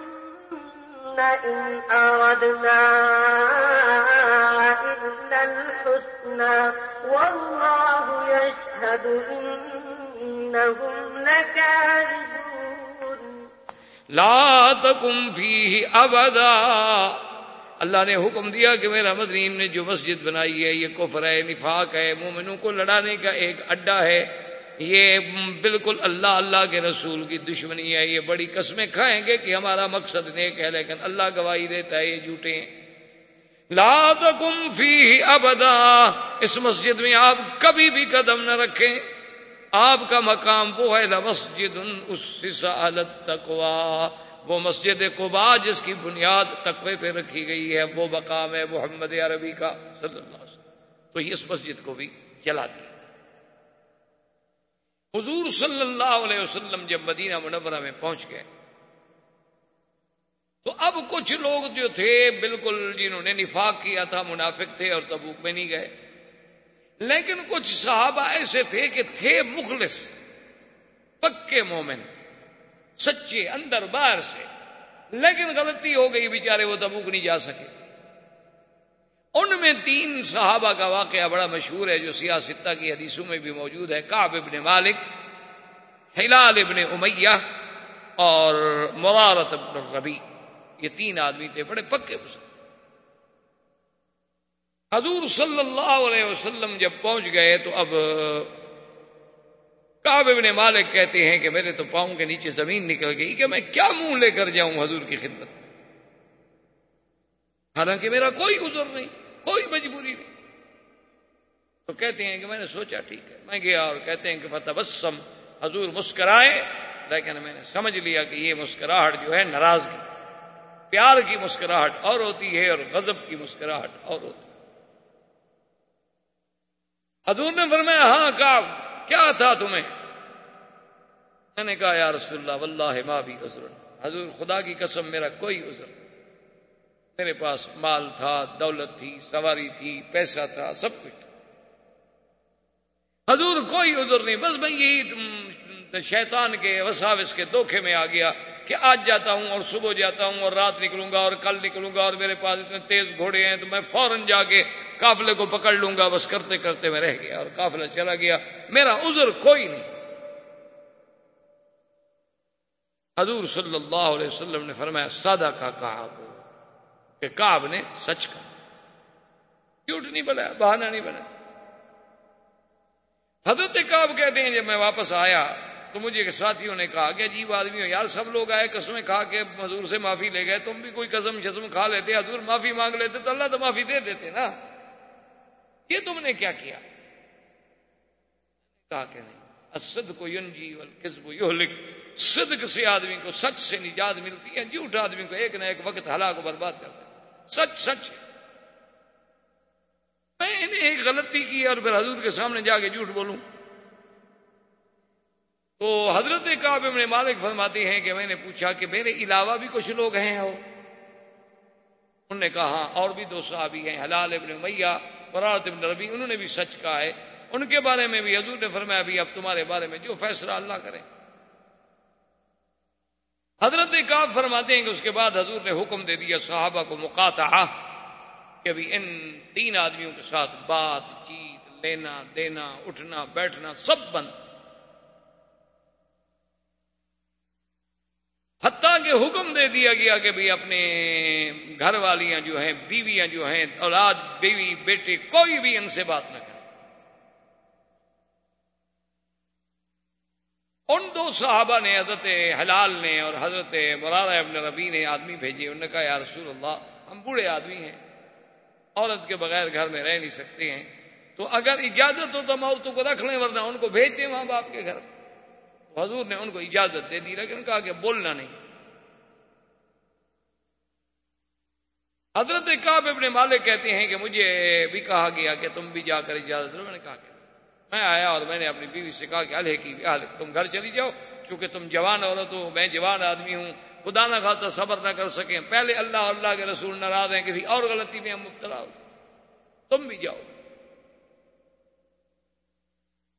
إن أردنا إلا الحسنى والله يشهد إنهم لكاذبون لا تكن فيه أبدا۔ اللہ نے حکم دیا کہ میرا مدنیم نے جو مسجد بنائی ہے، یہ کفر ہے، نفاق ہے، مومنوں کو لڑانے کا ایک اڈا ہے۔ یہ بالکل اللہ اللہ کے رسول کی دشمنی ہے، یہ بڑی قسمیں کھائیں گے کہ ہمارا مقصد نیک ہے، لیکن اللہ گواہی دیتا ہے یہ جھوٹے ہیں۔ لا تکم فی ابدا، اس مسجد میں آپ کبھی بھی قدم نہ رکھیں۔ آپ کا مقام وہ ہے مسجد تقوا وہ مسجد قبا جس کی بنیاد تقوی پہ رکھی گئی ہے، وہ مقام ہے محمد عربی کا، صلی اللہ علیہ وسلم۔ تو اس مسجد کو بھی چلا دیا حضور صلی اللہ علیہ وسلم جب مدینہ منورہ میں پہنچ گئے، تو اب کچھ لوگ جو تھے، بالکل جنہوں نے نفاق کیا تھا، منافق تھے اور تبوک میں نہیں گئے۔ لیکن کچھ صحابہ ایسے تھے کہ تھے مخلص، پکے مومن، سچے، اندر باہر سے۔ لیکن غلطی ہو گئی، بیچارے وہ تبوک نہیں جا سکے۔ ان میں تین صحابہ کا واقعہ بڑا مشہور ہے جو سیاستہ کی حدیثوں میں بھی موجود ہے کاب ابن مالک، ہلال ابن امیہ اور موارت ابن ربی یہ تین آدمی تھے، بڑے پکے مسلم حضور صلی اللہ علیہ وسلم جب پہنچ گئے تو اب کاب ابن مالک کہتے ہیں کہ میرے تو پاؤں کے نیچے زمین نکل گئی کہ میں کیا منہ لے کر جاؤں حضور کی خدمت میں؟ حالانکہ میرا کوئی عذر نہیں۔ کوئی مجبوری نہیں۔ تو کہتے ہیں کہ میں نے سوچا ٹھیک ہے۔ میں گیا اور کہتے ہیں کہ فتبسم، حضور مسکرائے، لیکن میں نے سمجھ لیا کہ یہ مسکراہٹ جو ہے ناراضگی، پیار کی مسکراہٹ اور ہوتی ہے اور غضب کی مسکراہٹ اور ہوتی ہے۔ حضور نے فرمایا ہاں کہا کیا تھا تمہیں؟ میں نے کہا، یا رسول اللہ، واللہ ما بھی عذر حضور، خدا کی قسم، میرا کوئی عذر میرے پاس مال تھا، دولت تھی، سواری تھی، پیسہ تھا، سب کچھ تھا۔ حضور کوئی عذر نہیں، بس میں یہی شیطان کے وساوس کے دھوکے میں آ گیا کہ آج جاتا ہوں اور صبح جاتا ہوں اور رات نکلوں گا اور کل نکلوں گا اور میرے پاس اتنے تیز گھوڑے ہیں تو میں فوراً جا کے قافلے کو پکڑ لوں گا، بس کرتے کرتے میں رہ گیا اور قافلہ چلا گیا۔ میرا عذر کوئی نہیں۔ حضور صلی اللہ علیہ وسلم نے فرمایا سادہ کا کہا کہ کاب نے سچ کہا۔ کیوٹ نہیں بنایا، بہانہ نہیں بنا حضرت کاب کہتے ہیں، جب میں واپس آیا تو مجھے ایک ساتھیوں نے کہا، کہ عجیب آدمی ہو یار، سب لوگ آئے قسمیں کھا کے حضور سے معافی لے گئے، تم بھی کوئی قسم شسم کھا لیتے، حضور معافی مانگ لیتے تو اللہ تو معافی دے دیتے نا۔ یہ تم نے کیا کیا؟ کہا کہ نہیں اسد کو یون جی کسب صدق سے آدمی کو سچ سے نجات ملتی ہے جھوٹ آدمی کو ایک نہ ایک وقت ہلاک کو برباد کرتا ہے۔ سچ سچ میں نے ایک غلطی کی اور پھر حضور کے سامنے جا کے جھوٹ بولوں۔ تو حضرت کعب ابن مالک فرماتے ہیں کہ میں نے پوچھا کہ میرے علاوہ بھی کچھ لوگ ہیں ہو؟ انہوں نے کہا ہاں، اور بھی دو صحابی ہیں، حلال ابن میاں برات ابن ربی انہوں نے بھی سچ کہا ہے۔ ان کے بارے میں بھی حضور نے فرمایا بھی اب تمہارے بارے میں جو فیصلہ اللہ کرے۔ حضرت کعب فرماتے ہیں کہ اس کے بعد حضور نے حکم دے دیا صحابہ کو مقاطعہ کہ ابھی ان تین آدمیوں کے ساتھ بات چیت، لینا، دینا، اٹھنا، بیٹھنا سب بند۔ حتیٰ کہ حکم دے دیا گیا کہ بھی اپنے گھر والیاں جو ہیں، بیویاں جو ہیں، اولاد، بیوی، بیٹے، کوئی بھی ان سے بات نہ کرے۔ ان دو صحابہ نے حضرت حلال نے اور حضرت مرارہ ابن ربی نے آدمی بھیجے، انہوں نے کہا، یا رسول اللہ، ہم بوڑھے آدمی ہیں، عورت کے بغیر گھر میں رہ نہیں سکتے ہیں، تو اگر اجازت ہو تو ہم عورتوں کو رکھ لیں، ورنہ ان کو بھیج دیں ماں باپ کے گھر. حضور نے ان کو اجازت دے دی، لیکن کہا کہ بولنا نہیں۔ حضرت کعب ابن مالک کہتے ہیں کہ مجھے بھی کہا گیا کہ تم بھی جا کر اجازت دو، میں نے کہا کہ میں آیا اور میں نے اپنی بیوی سے کہا کہ الح کی تم گھر چلی جاؤ کیونکہ تم جوان عورت ہو میں جوان آدمی ہوں۔ خدا نہ خاصا صبر نہ کر سکیں۔ پہلے اللہ اللہ کے رسول ناراض ہیں، کسی اور غلطی میں ہم مبتلا ہو۔ تم بھی جاؤ۔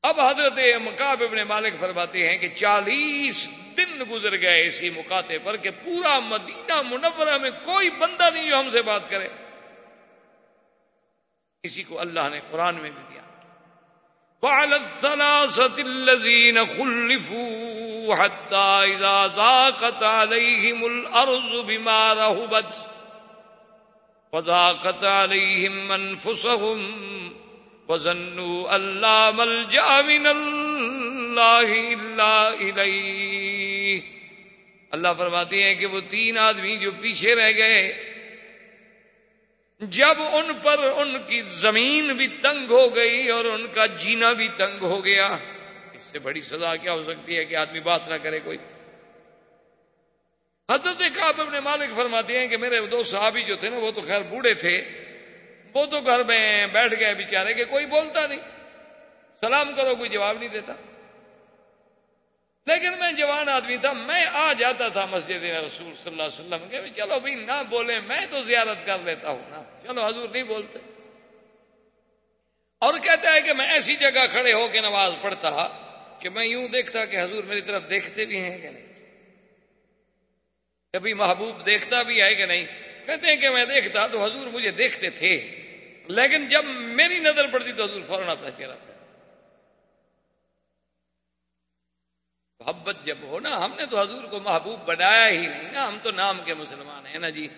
اب حضرت مکاب ابن مالک فرماتے ہیں کہ چالیس دن گزر گئے اسی مکاتے پر کہ پورا مدینہ منورہ میں کوئی بندہ نہیں جو ہم سے بات کرے۔ اسی کو اللہ نے قرآن میں بھی دیا۔ وعلى الثلاثة الذين خلفوا حتى إذا ذاقت عليهم الأرض بما رهبت وذاقت عليهم أنفسهم وظنوا ألا ملجأ من الله إلا إليه۔ اللہ فرماتے ہیں کہ وہ تین آدمی جو پیچھے رہ گئے جب ان پر ان کی زمین بھی تنگ ہو گئی اور ان کا جینا بھی تنگ ہو گیا، اس سے بڑی سزا کیا ہو سکتی ہے کہ آدمی بات نہ کرے کوئی؟ حضرت کعب اپنے مالک فرماتے ہیں کہ میرے دو صحابی جو تھے نا، وہ تو خیر بوڑھے تھے۔ وہ تو گھر میں بیٹھ گئے بیچارے کہ کوئی بولتا نہیں۔ سلام کرو، کوئی جواب نہیں دیتا۔ لیکن میں جوان آدمی تھا، میں آ جاتا تھا مسجد رسول صلی اللہ علیہ وسلم کے، چلو بھی نہ بولے، میں تو زیارت کر لیتا ہوں نا۔ چلو حضور نہیں بولتے۔ اور کہتا ہے کہ میں ایسی جگہ کھڑے ہو کے نماز پڑھتا کہ میں یوں دیکھتا کہ حضور میری طرف دیکھتے بھی ہیں کہ نہیں۔ کبھی محبوب دیکھتا بھی ہے کہ نہیں۔ کہتے ہیں کہ میں دیکھتا تو حضور مجھے دیکھتے تھے، لیکن جب میری نظر پڑتی تو حضور فوراً اپنا چہرہ محبت جب ہو نا، ہم نے تو حضور کو محبوب بنایا ہی نہیں نا، ہم تو نام کے مسلمان ہیں نا جی۔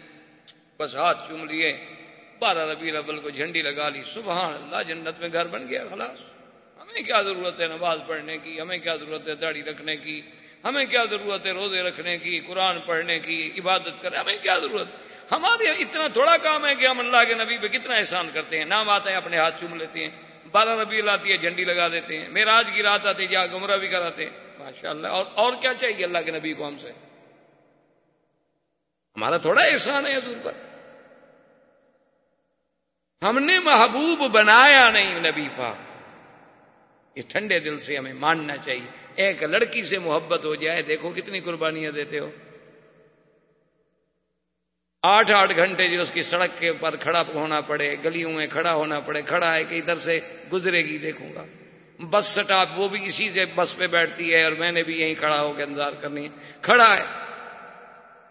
بس ہاتھ چوم لیے، بارہ ربی الاول کو جھنڈی لگا لی، سبحان اللہ، جنت میں گھر بن گیا خلاص۔ ہمیں کیا ضرورت ہے نماز پڑھنے کی؟ ہمیں کیا ضرورت ہے داڑھی رکھنے کی؟ ہمیں کیا ضرورت ہے روزے رکھنے کی، قرآن پڑھنے کی، عبادت کرنے ہمیں کیا ضرورت؟ ہمارے اتنا تھوڑا کام ہے کہ ہم اللہ کے نبی پہ کتنا احسان کرتے ہیں، نام آتے ہیں، اپنے ہاتھ چوم لیتے ہیں۔ بارہ ربی لاتی ہے، جھنڈی لگا دیتے ہیں۔ میرا آج کی رات آتی جا گمراہ بھی کراتے ہیں۔ ماشاء اللہ اور اور کیا چاہیے اللہ کے نبی کو ہم سے؟ ہمارا تھوڑا احسان ہے حضور پر۔ ہم نے محبوب بنایا نہیں نبی پاک۔ یہ ٹھنڈے دل سے ہمیں ماننا چاہیے۔ ایک لڑکی سے محبت ہو جائے، دیکھو کتنی قربانیاں دیتے ہو۔ آٹھ آٹھ گھنٹے جو اس کی سڑک کے اوپر کھڑا ہونا پڑے، گلیوں میں کھڑا ہونا پڑے، کھڑا ہے کہ ادھر سے گزرے گی، دیکھوں گا۔ بس سٹاپ، وہ بھی اسی سے بس پہ بیٹھتی ہے اور میں نے بھی یہیں کھڑا ہو کے انتظار کرنی ہے۔ کھڑا ہے۔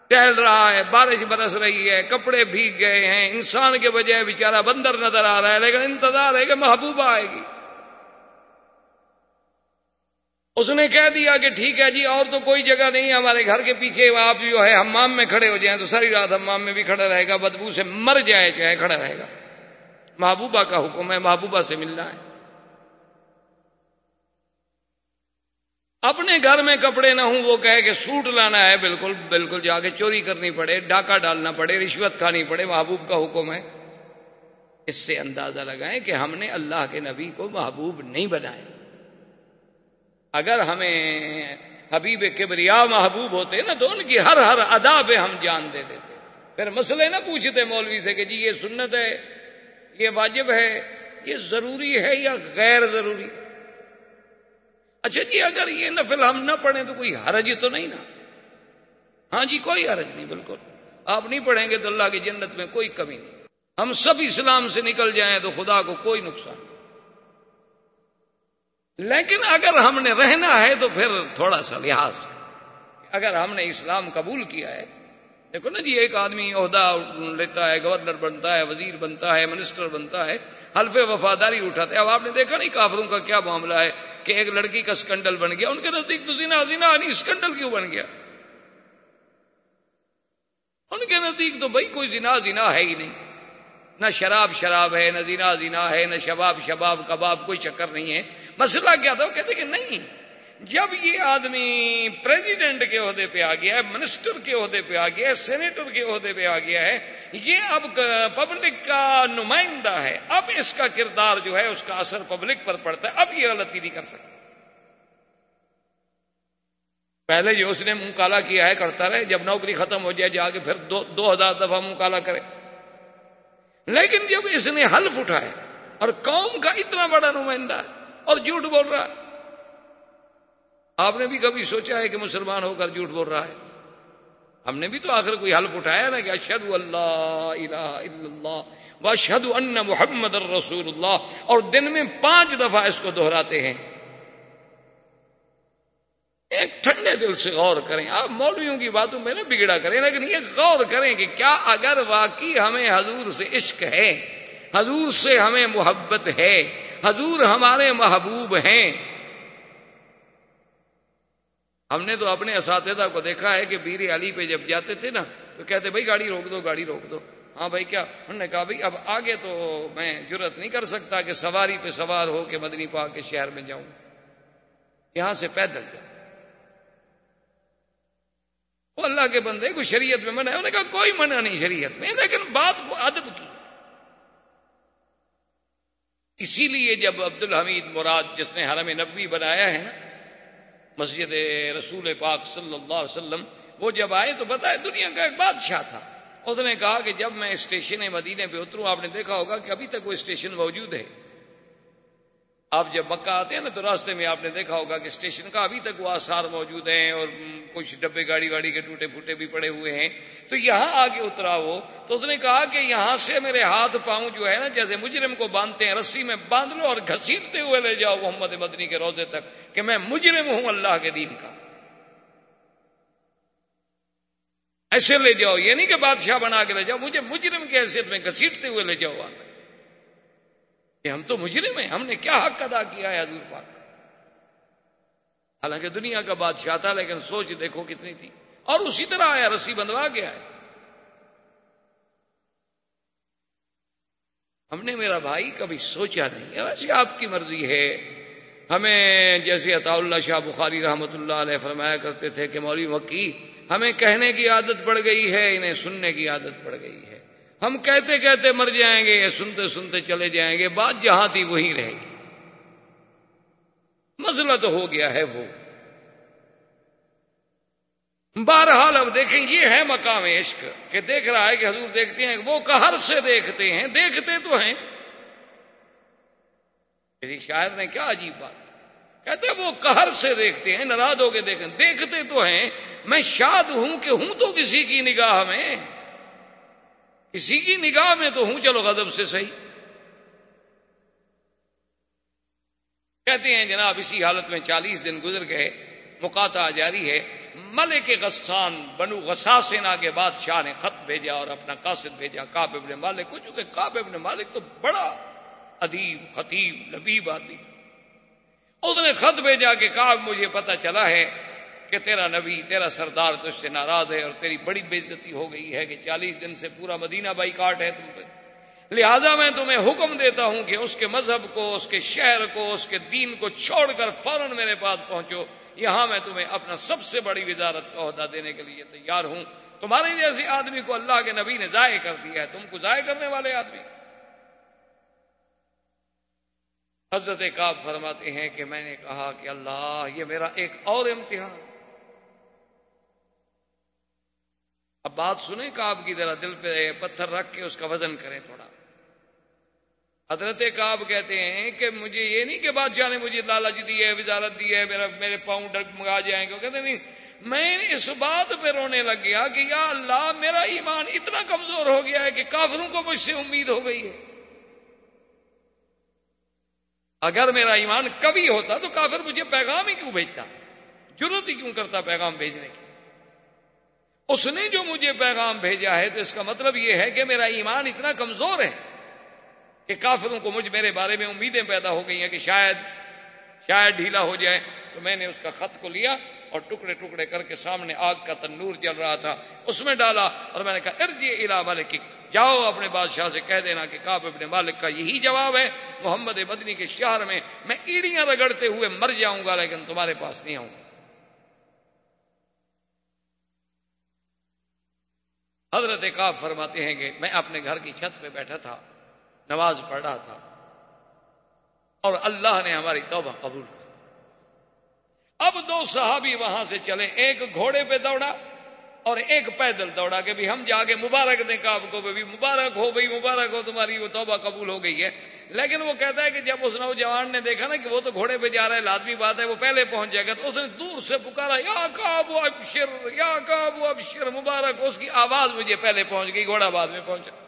ٹہل رہا ہے، بارش برس رہی ہے، کپڑے بھیگ گئے ہیں۔ انسان کے بجائے بےچارا بندر نظر آ رہا ہے، لیکن انتظار ہے کہ محبوبہ آئے گی۔ اس نے کہہ دیا کہ ٹھیک ہے جی اور تو کوئی جگہ نہیں، ہمارے گھر کے پیچھے آپ جو ہے ہمام میں کھڑے ہو جائیں تو ساری رات ہمام میں بھی کھڑا رہے گا، بدبو سے مر جائے چاہے کھڑا رہے گا۔ محبوبہ کا حکم ہے، محبوبہ سے ملنا ہے۔ اپنے گھر میں کپڑے نہ ہوں، وہ کہے کہ سوٹ لانا ہے، بالکل بالکل جا کے چوری کرنی پڑے، ڈاکہ ڈالنا پڑے، رشوت کھانی پڑے، محبوب کا حکم ہے۔ اس سے اندازہ لگائیں کہ ہم نے اللہ کے نبی کو محبوب نہیں بنایا۔ اگر ہمیں حبیب کبریا محبوب ہوتے نا، تو ان کی ہر ہر ادا پہ ہم جان دے دیتے۔ پھر مسئلے نہ پوچھتے مولوی سے کہ جی یہ سنت ہے، یہ واجب ہے، یہ ضروری ہے یا غیر ضروری؟ اچھا جی اگر یہ نفل ہم نہ پڑھیں تو کوئی حرج تو نہیں نا؟ ہاں جی کوئی حرج نہیں، بالکل۔ آپ نہیں پڑھیں گے تو اللہ کی جنت میں کوئی کمی نہیں۔ ہم سب اسلام سے نکل جائیں تو خدا کو کوئی نقصان لیکن اگر ہم نے رہنا ہے تو پھر تھوڑا سا لحاظ۔ اگر ہم نے اسلام قبول کیا ہے دیکھو نا جی ایک آدمی عہدہ لیتا ہے، گورنر بنتا ہے، وزیر بنتا ہے، منسٹر بنتا ہے، حلف وفاداری اٹھاتا ہے۔ اب آپ نے دیکھا نہیں کافروں کا کیا معاملہ ہے کہ ایک لڑکی کا اسکنڈل بن گیا، ان کے نزدیک تو زنا زنا نہیں اسکنڈل کیوں بن گیا؟ ان کے نزدیک تو بھائی کوئی زنا زنا ہے ہی نہیں۔ نہ شراب شراب ہے، نہ زنا زنا ہے، نہ شباب شباب، کباب، کوئی چکر نہیں ہے۔ مسئلہ کیا تھا؟ وہ کہتے کہ نہیں جب یہ آدمی پریزیڈنٹ کے عہدے پہ آ گیا ہے منسٹر کے عہدے پہ آ گیا ہے سینیٹر کے عہدے پہ آ گیا ہے، یہ اب پبلک کا نمائندہ ہے۔ اب اس کا کردار جو ہے، اس کا اثر پبلک پر پڑتا ہے۔ اب یہ غلطی نہیں کر سکتا۔ پہلے جو اس نے منہ کالا کیا ہے، کرتا رہے۔ جب نوکری ختم ہو جائے، جا کے پھر دو دو ہزار دفعہ منہ کالا کرے۔ لیکن جب اس نے حلف اٹھایا اور قوم کا اتنا بڑا نمائندہ اور جھوٹ بول رہا ہے آپ نے بھی کبھی سوچا ہے کہ مسلمان ہو کر جھوٹ بول رہا ہے؟ ہم نے بھی تو آخر کوئی حلف اٹھایا نا کہ اشد اللہ الہ الا اللہ واشہد ان محمد الرسول اللہ، اور دن میں پانچ دفعہ اس کو دہراتے ہیں۔ ایک ٹھنڈے دل سے غور کریں، آپ مولویوں کی باتوں میں نہ بگڑا کریں، لیکن یہ غور کریں کہ کیا اگر واقعی ہمیں حضور سے عشق ہے، حضور سے ہمیں محبت ہے، حضور ہمارے محبوب ہیں۔ ہم نے تو اپنے اساتذہ کو دیکھا ہے کہ بیر علی پہ جب جاتے تھے نا، تو کہتے، بھائی گاڑی روک دو، گاڑی روک دو. ہاں بھائی، کیا؟ انہوں نے کہا، بھائی، اب آگے تو میں ضرورت نہیں کر سکتا کہ سواری پہ سوار ہو کے مدنی پا کے شہر میں جاؤں۔ یہاں سے پیدل جاؤں۔ وہ اللہ کے بندے کو شریعت میں منع ہے۔ انہوں نے کہا، کوئی منع نہیں شریعت میں، لیکن بات کو ادب کی۔ اسی لیے جب عبد الحمید مراد جس نے حرم نبوی بنایا ہے نا مسجد رسول پاک صلی اللہ علیہ وسلم، وہ جب آئے تو بتائے دنیا کا ایک بادشاہ تھا۔ اس نے کہا کہ جب میں اسٹیشن مدینے پہ اتروں، آپ نے دیکھا ہوگا کہ ابھی تک وہ اسٹیشن موجود ہے۔ آپ جب مکہ آتے ہیں نا تو راستے میں آپ نے دیکھا ہوگا کہ اسٹیشن کا ابھی تک وہ آثار موجود ہیں اور کچھ ڈبے گاڑی واڑی کے ٹوٹے پھوٹے بھی پڑے ہوئے ہیں۔ تو یہاں آگے اترا وہ تو اس نے کہا کہ یہاں سے میرے ہاتھ پاؤں جو ہے نا جیسے مجرم کو باندھتے ہیں، رسی میں باندھ لو اور گھسیٹتے ہوئے لے جاؤ محمد مدنی کے روزے تک کہ میں مجرم ہوں اللہ کے دین کا۔ ایسے لے جاؤ، یہ نہیں کہ بادشاہ بنا کے لے جاؤ، مجھے مجرم کی حیثیت میں گھسیٹتے ہوئے لے جاؤ آگے۔ کہ ہم تو مجرم ہیں، ہم نے کیا حق ادا کیا ہے حضور پاک؟ کا حالانکہ دنیا کا بادشاہ تھا، لیکن سوچ دیکھو کتنی تھی۔ اور اسی طرح آیا، رسی بندوا گیا ہے ہم نے میرا بھائی کبھی سوچا نہیں ویسے آپ کی مرضی ہے۔ ہمیں جیسے عطا اللہ شاہ بخاری رحمت اللہ علیہ فرمایا کرتے تھے کہ مولوی مکی، ہمیں کہنے کی عادت پڑ گئی ہے، انہیں سننے کی عادت پڑ گئی ہے۔ ہم کہتے کہتے مر جائیں گے سنتے سنتے چلے جائیں گے بات جہاں تھی وہیں رہے گی۔ مسئلہ تو ہو گیا ہے وہ۔ بہرحال اب دیکھیں، یہ ہے مقام عشق کہ دیکھ رہا ہے کہ حضور دیکھتے ہیں، وہ کہر سے دیکھتے ہیں، دیکھتے تو ہیں۔ کسی شاعر نے کیا عجیب بات کہتے وہ کہر سے دیکھتے ہیں، ناراض ہو کے دیکھیں دیکھتے تو ہیں۔ میں شاد ہوں کہ ہوں تو کسی کی نگاہ میں۔ کسی کی نگاہ میں تو ہوں، چلو غضب سے صحیح۔ کہتے ہیں جناب، اسی حالت میں چالیس دن گزر گئے مقاطع جاری ہے۔ ملک غسان، بنو غسا سینا کے بادشاہ نے خط بھیجا اور اپنا قاصد بھیجا۔ کاب ابن مالک کو چونکہ کاب ابن مالک تو بڑا ادیب، خطیب، لبیب آدمی تھا۔ اس نے خط بھیجا کہ کاب مجھے پتا چلا ہے کہ تیرا نبی، تیرا سردار تو اس سے ناراض ہے اور تیری بڑی بےزتی ہو گئی ہے کہ چالیس دن سے پورا مدینہ بائی کاٹ ہے تم پہ۔ لہذا میں تمہیں حکم دیتا ہوں کہ اس کے مذہب کو، اس کے شہر کو، اس کے دین کو چھوڑ کر فوراً میرے پاس پہنچو۔ یہاں میں تمہیں اپنا سب سے بڑی وزارت کا عہدہ دینے کے لیے تیار ہوں۔ تمہارے جیسے آدمی کو اللہ کے نبی نے ضائع کر دیا ہے، تم کو ضائع کرنے والے آدمی۔ حضرت کاب فرماتے ہیں کہ میں نے کہا کہ اللہ، یہ میرا ایک اور امتحان۔ اب بات سنیں کاب کی ذرا دل پہ پتھر رکھ کے اس کا وزن کریں تھوڑا۔ حضرت کاب کہتے ہیں کہ مجھے یہ نہیں کہ بادشاہ نے مجھے لالچ دی ہے، وزارت دی ہے، میرا میرے پاؤں ڈگ منگا جائیں گے۔ کہتے نہیں، میں اس بات پہ رونے لگ گیا کہ یا اللہ، میرا ایمان اتنا کمزور ہو گیا ہے کہ کافروں کو مجھ سے امید ہو گئی ہے۔ اگر میرا ایمان کبھی ہوتا تو کافر مجھے پیغام ہی کیوں بھیجتا؟ ضرورت ہی کیوں کرتا پیغام بھیجنے کی؟ اس نے جو مجھے پیغام بھیجا ہے تو اس کا مطلب یہ ہے کہ میرا ایمان اتنا کمزور ہے کہ کافروں کو مجھ میرے بارے میں امیدیں پیدا ہو گئی ہیں کہ شاید شاید ڈھیلا ہو جائے تو میں نے اس کا خط کو لیا اور ٹکڑے ٹکڑے کر کے سامنے آگ کا تنور جل رہا تھا۔ اس میں ڈالا اور میں نے کہا ارجی الا ملک جاؤ اپنے بادشاہ سے کہہ دینا کہ کاب ابن مالک کا یہی جواب ہے، محمد مدنی کے شہر میں میں ایڑیاں رگڑتے ہوئے مر جاؤں گا لیکن تمہارے پاس نہیں آؤں گا۔ حضرت کاب فرماتے ہیں کہ میں اپنے گھر کی چھت پہ بیٹھا تھا، نماز پڑھ رہا تھا، اور اللہ نے ہماری توبہ قبول کی۔ اب دو صحابی وہاں سے چلے، ایک گھوڑے پہ دوڑا اور ایک پیدل دوڑا کہ بھی ہم جا کے مبارک دیں کاب کو، بھی مبارک ہو، بھائی مبارک ہو، تمہاری وہ توبہ قبول ہو گئی ہے۔ لیکن وہ کہتا ہے کہ جب اس نوجوان نے دیکھا نا کہ وہ تو گھوڑے پہ جا رہا ہے، لازمی بات ہے، وہ پہلے پہنچ جائے گا تو اس نے دور سے پکارا، یا کاب ابشر، یا کاب ابشر، مبارک، اس کی آواز مجھے پہلے پہنچ گئی، گھوڑا بعد میں پہنچا۔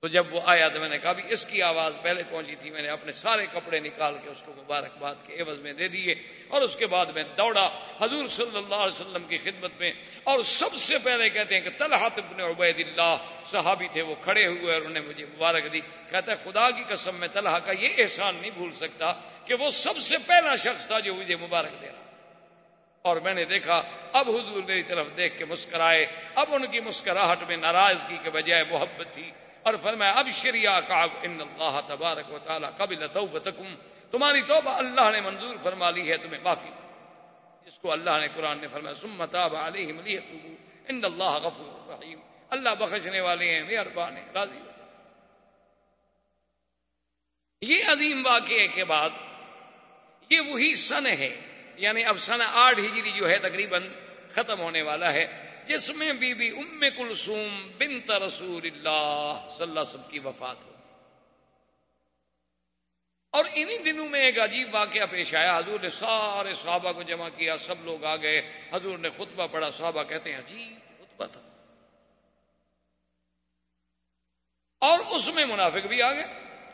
تو جب وہ آیا تو میں نے کہا بھی اس کی آواز پہلے پہنچی جی تھی؟ میں نے اپنے سارے کپڑے نکال کے اس کو مبارکباد کے عوض میں دے دیے اور اس کے بعد میں دوڑا حضور صلی اللہ علیہ وسلم کی خدمت میں اور سب سے پہلے کہتے ہیں کہ طلحت ابن عبید اللہ صحابی تھے وہ کھڑے ہوئے اور انہوں نے مجھے مبارک دی۔ کہتا ہے خدا کی قسم میں طلحہ کا یہ احسان نہیں بھول سکتا کہ وہ سب سے پہلا شخص تھا جو مجھے مبارک دے رہا۔ اور میں نے دیکھا، اب حضور میری طرف دیکھ کے مسکرائے۔ اب ان کی مسکراہٹ میں ناراضگی کے بجائے محبت تھی۔ اور فرمایا، اب شریعہ کاب ان اللہ تبارک و تعالیٰ قبل توبتکم۔ تمہاری توبہ اللہ نے منظور فرما لی ہے، تمہیں معافی جس کو اللہ نے قرآن نے فرمایا سمت علیہم لیتوبو۔ ان اللہ غفور رحیم۔ اللہ بخشنے والے ہیں، مہربان ہیں، راضی یہ عظیم واقعے کے بعد، یہ وہی سن ہے یعنی اب سن آٹھ ہجری جو ہے تقریباً ختم ہونے والا ہے، جس میں بی بی ام کلثوم بنت رسول اللہ صلی اللہ علیہ وسلم کی وفات ہو اور انہی دنوں میں ایک عجیب واقعہ پیش آیا۔ حضور نے سارے صحابہ کو جمع کیا، سب لوگ آ گئے۔ حضور نے خطبہ پڑھا، صحابہ کہتے ہیں عجیب خطبہ تھا۔ اور اس میں منافق بھی آ گئے،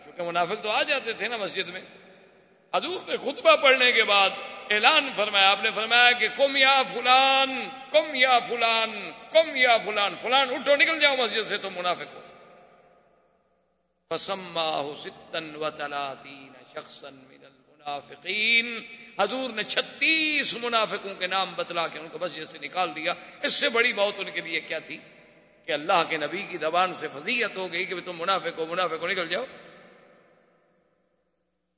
چونکہ منافق تو آ جاتے تھے نا مسجد میں۔ حضور نے خطبہ پڑھنے کے بعد اعلان فرمایا، آپ نے فرمایا کہ کم یا فلان، کم یا فلان، کم یا فلان فلان اٹھو، نکل جاؤ مسجد سے، تم منافق ہو۔ پسما ستن و تلاتین شخصن من المنافقین حضور نے چھتیس منافقوں کے نام بتلا کے ان کو مسجد سے نکال دیا۔ اس سے بڑی موت ان کے لیے کیا تھی؟ کہ اللہ کے نبی کی زبان سے فضیت ہو گئی کہ تم منافق ہو منافق ہو، نکل جاؤ۔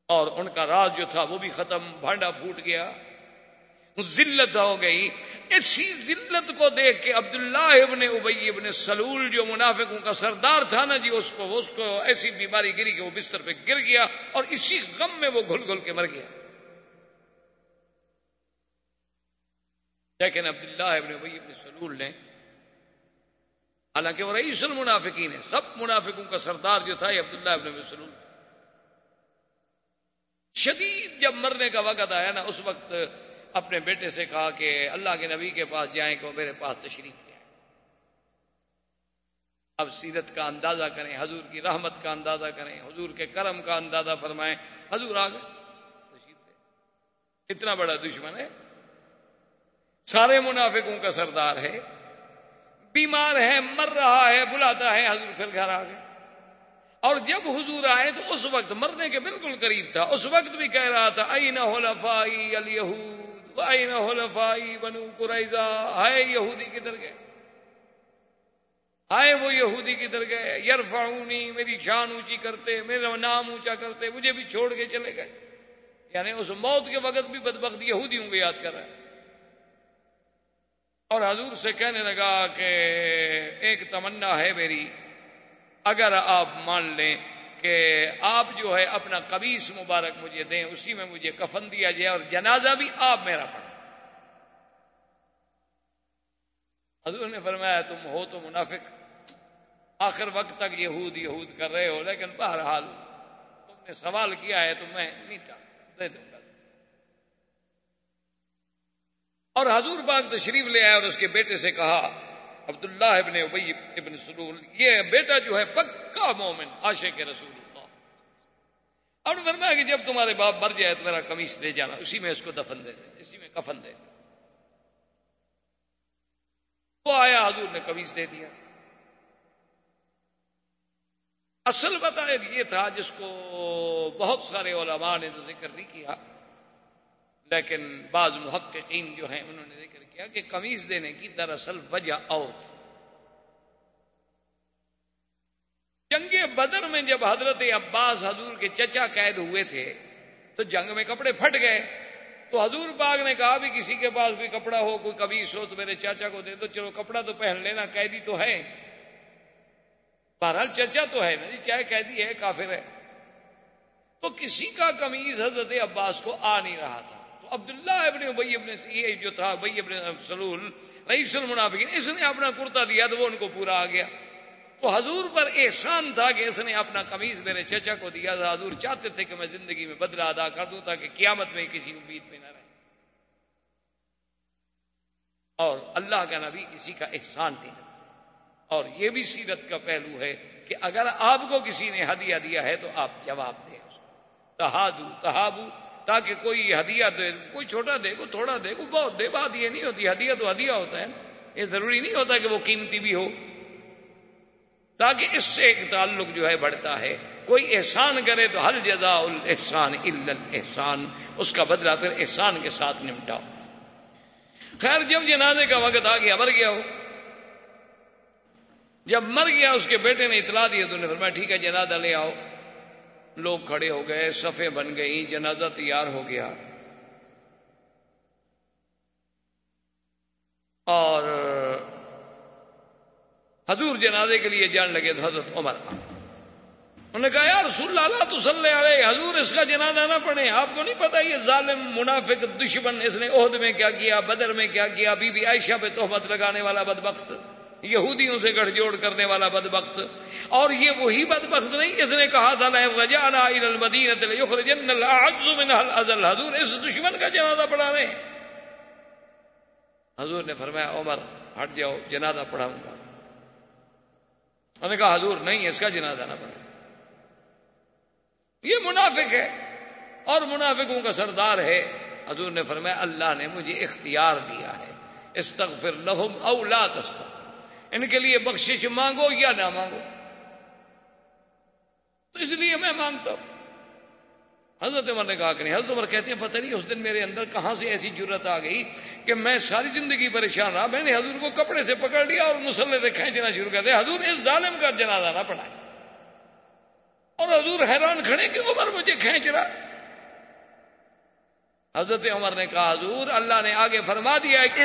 اور ان کا راز جو تھا وہ بھی ختم، بھانڈا پھوٹ گیا۔ ذلت ہو گئی۔ اسی ذلت کو دیکھ کے عبداللہ ابن ابئی ابن سلول جو منافقوں کا سردار تھا نا جی اس کو اس کو ایسی بیماری گری کہ وہ بستر پہ گر گیا اور اسی غم میں وہ گھل گھل کے مر گیا۔ لیکن عبداللہ ابن ابئی ابن سلول نے، حالانکہ وہ رئیس المنافقین ہے سب منافقوں کا سردار جو تھا یہ عبداللہ ابن مسلول تھا۔ شدید جب مرنے کا وقت آیا نا، اس وقت اپنے بیٹے سے کہا کہ اللہ کے نبی کے پاس جائیں کہ وہ میرے پاس تشریف لے اب سیرت کا اندازہ کریں، حضور کی رحمت کا اندازہ کریں، حضور کے کرم کا اندازہ فرمائیں۔ حضور آ گئے، تشریف لے اتنا بڑا دشمن ہے۔ سارے منافقوں کا سردار ہے۔ بیمار ہے، مر رہا ہے، بلاتا ہے، حضور پھر گھر آ گئے۔ اور جب حضور آئے تو اس وقت مرنے کے بالکل قریب تھا۔ اس وقت بھی کہہ رہا تھا ائی نہ لفائی الہود بنو قریضہ ہائے یہودی کدھر گئے؟ ہائے وہ یہودی کدھر گئے؟ یرفعونی، میری شان اونچی کرتے، میرا نام اونچا کرتے، مجھے بھی چھوڑ کے چلے گئے۔ یعنی اس موت کے وقت بھی بدبخت یہودیوں کو یاد کر رہا ہے۔ اور حضور سے کہنے لگا کہ ایک تمنا ہے میری۔ اگر آپ مان لیں کہ آپ جو ہے اپنا قبیس مبارک مجھے دیں، اسی میں مجھے کفن دیا جائے اور جنازہ بھی آپ میرا پڑھیں۔ حضور نے فرمایا، تم ہو تو منافق۔ آخر وقت تک یہود یہود کر رہے ہو، لیکن بہرحال تم نے سوال کیا ہے تو میں نہیں چاہتا۔ دے دوں گا۔ اور حضور باغ تشریف لے آئے اور اس کے بیٹے سے کہا عبداللہ ابن ابئی ابن سلول، یہ بیٹا جو ہے پکا مومن آشے کے رسول اللہ۔ اور فرمایا کہ جب تمہارے باپ مر جائے تو میرا کمیس لے جانا، اسی میں اس کو دفن دے دیں، اسی میں کفن دے وہ آیا، حضور نے کمیس دے دیا۔ اصل بتا یہ تھا جس کو بہت سارے علماء نے تو ذکر نہیں کیا۔ لیکن بعض محققین جو ہیں انہوں نے ذکر کیا کہ قمیض دینے کی دراصل وجہ اور تھی۔ جنگ بدر میں جب حضرت عباس حضور کے چچا قید ہوئے تھے، تو جنگ میں کپڑے پھٹ گئے۔ تو حضور باغ نے کہا بھی کسی کے پاس کوئی کپڑا ہو، کوئی کبیس ہو تو میرے چاچا کو دے دو۔ چلو کپڑا تو پہن لینا، قیدی تو ہے۔ بہرحال چچا تو ہے نا جی چاہے قیدی ہے، کافر ہے۔ تو کسی کا کمیز حضرت عباس کو آ نہیں رہا تھا۔ عبداللہ ابن ابئی ابن یہ جو تھا ابئی ابن سلول، رئیس المنافقین، اس نے اپنا کرتا دیا تو وہ ان کو پورا آ گیا۔ تو حضور پر احسان تھا کہ اس نے اپنا قمیض میرے چچا کو دیا تھا۔ حضور چاہتے تھے کہ میں زندگی میں بدلا ادا کر دوں تاکہ قیامت میں کسی امید میں نہ رہے۔ اور اللہ کا نبی کسی کا احسان نہیں رکھتے۔ اور یہ بھی سیرت کا پہلو ہے کہ اگر آپ کو کسی نے ہدیہ دیا ہے تو آپ جواب دیں تہادو، تہابو تاکہ کوئی ہدیہ دے، کوئی چھوٹا دے کو تھوڑا دے کو بہت دے بات یہ نہیں ہوتی، ہدیہ تو ہدیہ ہوتا ہے۔ یہ ضروری نہیں ہوتا کہ وہ قیمتی بھی ہو۔ تاکہ اس سے ایک تعلق جو ہے بڑھتا ہے۔ کوئی احسان کرے تو حل جزا الحسان احسان اس کا بدلہ پھر احسان کے ساتھ نمٹاؤ۔ خیر، جب جنازے کا وقت آ گیا، مر گیا ہو۔ جب مر گیا، اس کے بیٹے نے اطلاع دیا تو نے فرمایا، ٹھیک ہے، جنازہ لے آؤ۔ لوگ کھڑے ہو گئے، صفے بن گئی جنازہ تیار ہو گیا۔ اور حضور جنازے کے لیے جان لگے تو حضرت عمر۔ انہوں نے کہا یار رسول اللہ تو صلی علیہ، حضور اس کا جنازہ نہ پڑھے آپ کو نہیں پتا یہ ظالم، منافق، دشمن اس نے عہد میں کیا کیا، بدر میں کیا کیا، بی بی عائشہ پہ تحمت لگانے والا بدبخت۔ یہودیوں سے گڑھ جوڑ کرنے والا بدبخت۔ اور یہ وہی بدبخت نہیں جس نے کہا تھا رجانا حضور، اس دشمن کا جنازہ پڑھا رہے ہیں حضور نے فرمایا، عمر، ہٹ جاؤ، جنازہ پڑھاؤں گا۔ انہوں نے کہا، حضور، نہیں، اس کا جنازہ نہ پڑھا یہ منافق ہے اور منافقوں کا سردار ہے۔ حضور نے فرمایا، اللہ نے مجھے اختیار دیا ہے۔ استغفر لہم او لا تستغفر۔ ان کے لیے بخشش مانگو یا نہ مانگو؟ تو اس لیے میں مانگتا ہوں۔ حضرت عمر نے کہا کہ نہیں، حضرت عمر کہتے ہیں، پتہ نہیں اس دن میرے اندر کہاں سے ایسی جرت آ گئی کہ میں ساری زندگی پریشان رہا۔ میں نے حضور کو کپڑے سے پکڑ لیا اور مسلح سے کھینچنا شروع کر دیا۔ حضور اس ظالم کا جنازہ نہ پڑھائے۔ اور حضور حیران کھڑے کہ عمر مجھے کھینچ رہا۔ حضرت عمر نے کہا، حضور، اللہ نے آگے فرما دیا کہ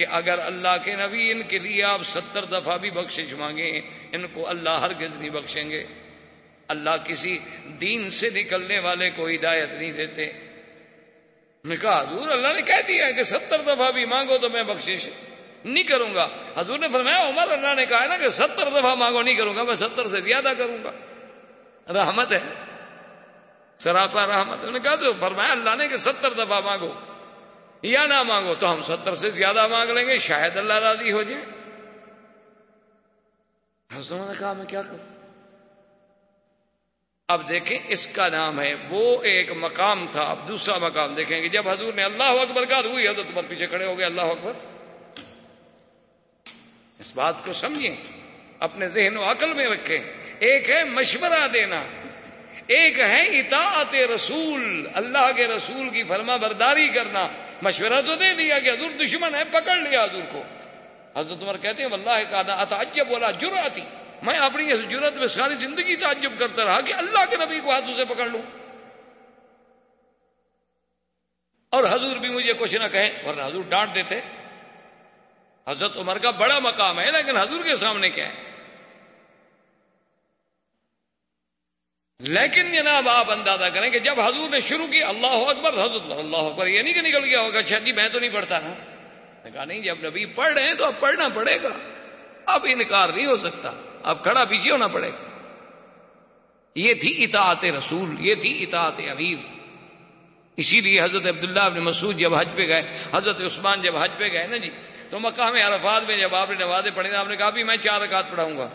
کہ اگر اللہ کے نبی ان کے لیے آپ ستر دفعہ بھی بخشش مانگیں، ان کو اللہ ہرگز نہیں بخشیں گے۔ اللہ کسی دین سے نکلنے والے کو ہدایت نہیں دیتے۔ نے کہا، حضور اللہ نے کہہ دیا کہ ستر دفعہ بھی مانگو تو میں بخشش نہیں کروں گا۔ حضور نے فرمایا، عمر اللہ نے کہا ہے نا کہ ستر دفعہ مانگو نہیں کروں گا، میں ستر سے زیادہ کروں گا۔ رحمت ہے۔ سراپا رحمت۔ نے کہا تو فرمایا، اللہ نے کہ ستر دفعہ مانگو۔ یا نہ مانگو تو ہم ستر سے زیادہ مانگ لیں گے، شاید اللہ راضی ہو جائے۔ حضور نے کہا میں کیا کروں؟ اب دیکھیں، اس کا نام ہے، وہ ایک مقام تھا۔ اب دوسرا مقام دیکھیں گے۔ جب حضور نے اللہ اکبر کا ہوئی ہے تو تم پیچھے کھڑے ہو گئے، اللہ اکبر۔ اس بات کو سمجھیں، اپنے ذہن و عقل میں رکھیں۔ ایک ہے مشورہ دینا۔ ایک ہے اطاعت رسول، اللہ کے رسول کی فرما برداری کرنا۔ مشورہ تو دے دیا کہ حضور دشمن ہے، پکڑ لیا حضور کو۔ حضرت عمر کہتے ہیں، واللہ کا اچھا بولا جراتی میں اپنی اس جرت میں ساری زندگی تعجب کرتا رہا کہ اللہ کے نبی کو ہاتھوں سے پکڑ لوں۔ اور حضور بھی مجھے کچھ نہ کہیں ورنہ حضور ڈانٹ دیتے۔ حضرت عمر کا بڑا مقام ہے، لیکن حضور کے سامنے کیا ہے؟ لیکن جناب آپ اندازہ کریں کہ جب حضور نے شروع کی اللہ اکبر، حضرت اللہ اکبر، یہ نہیں کہ نکل گیا ہوگا اچھا جی میں تو نہیں پڑھتا نا۔ کہا نہیں، جب نبی پڑھ رہے ہیں تو اب پڑھنا پڑے گا۔ اب انکار نہیں ہو سکتا۔ اب کھڑا پیچھے ہونا پڑے گا۔ یہ تھی اطاعت رسول، یہ تھی اطاعت امیر۔ اسی لیے حضرت عبداللہ ابن مسعود جب حج پہ گئے، حضرت عثمان جب حج پہ گئے نا جی تو مقام عرفات میں جب آپ نے نوازے پڑھے آپ نے کہا بھی میں چار رکعت پڑھاؤں گا۔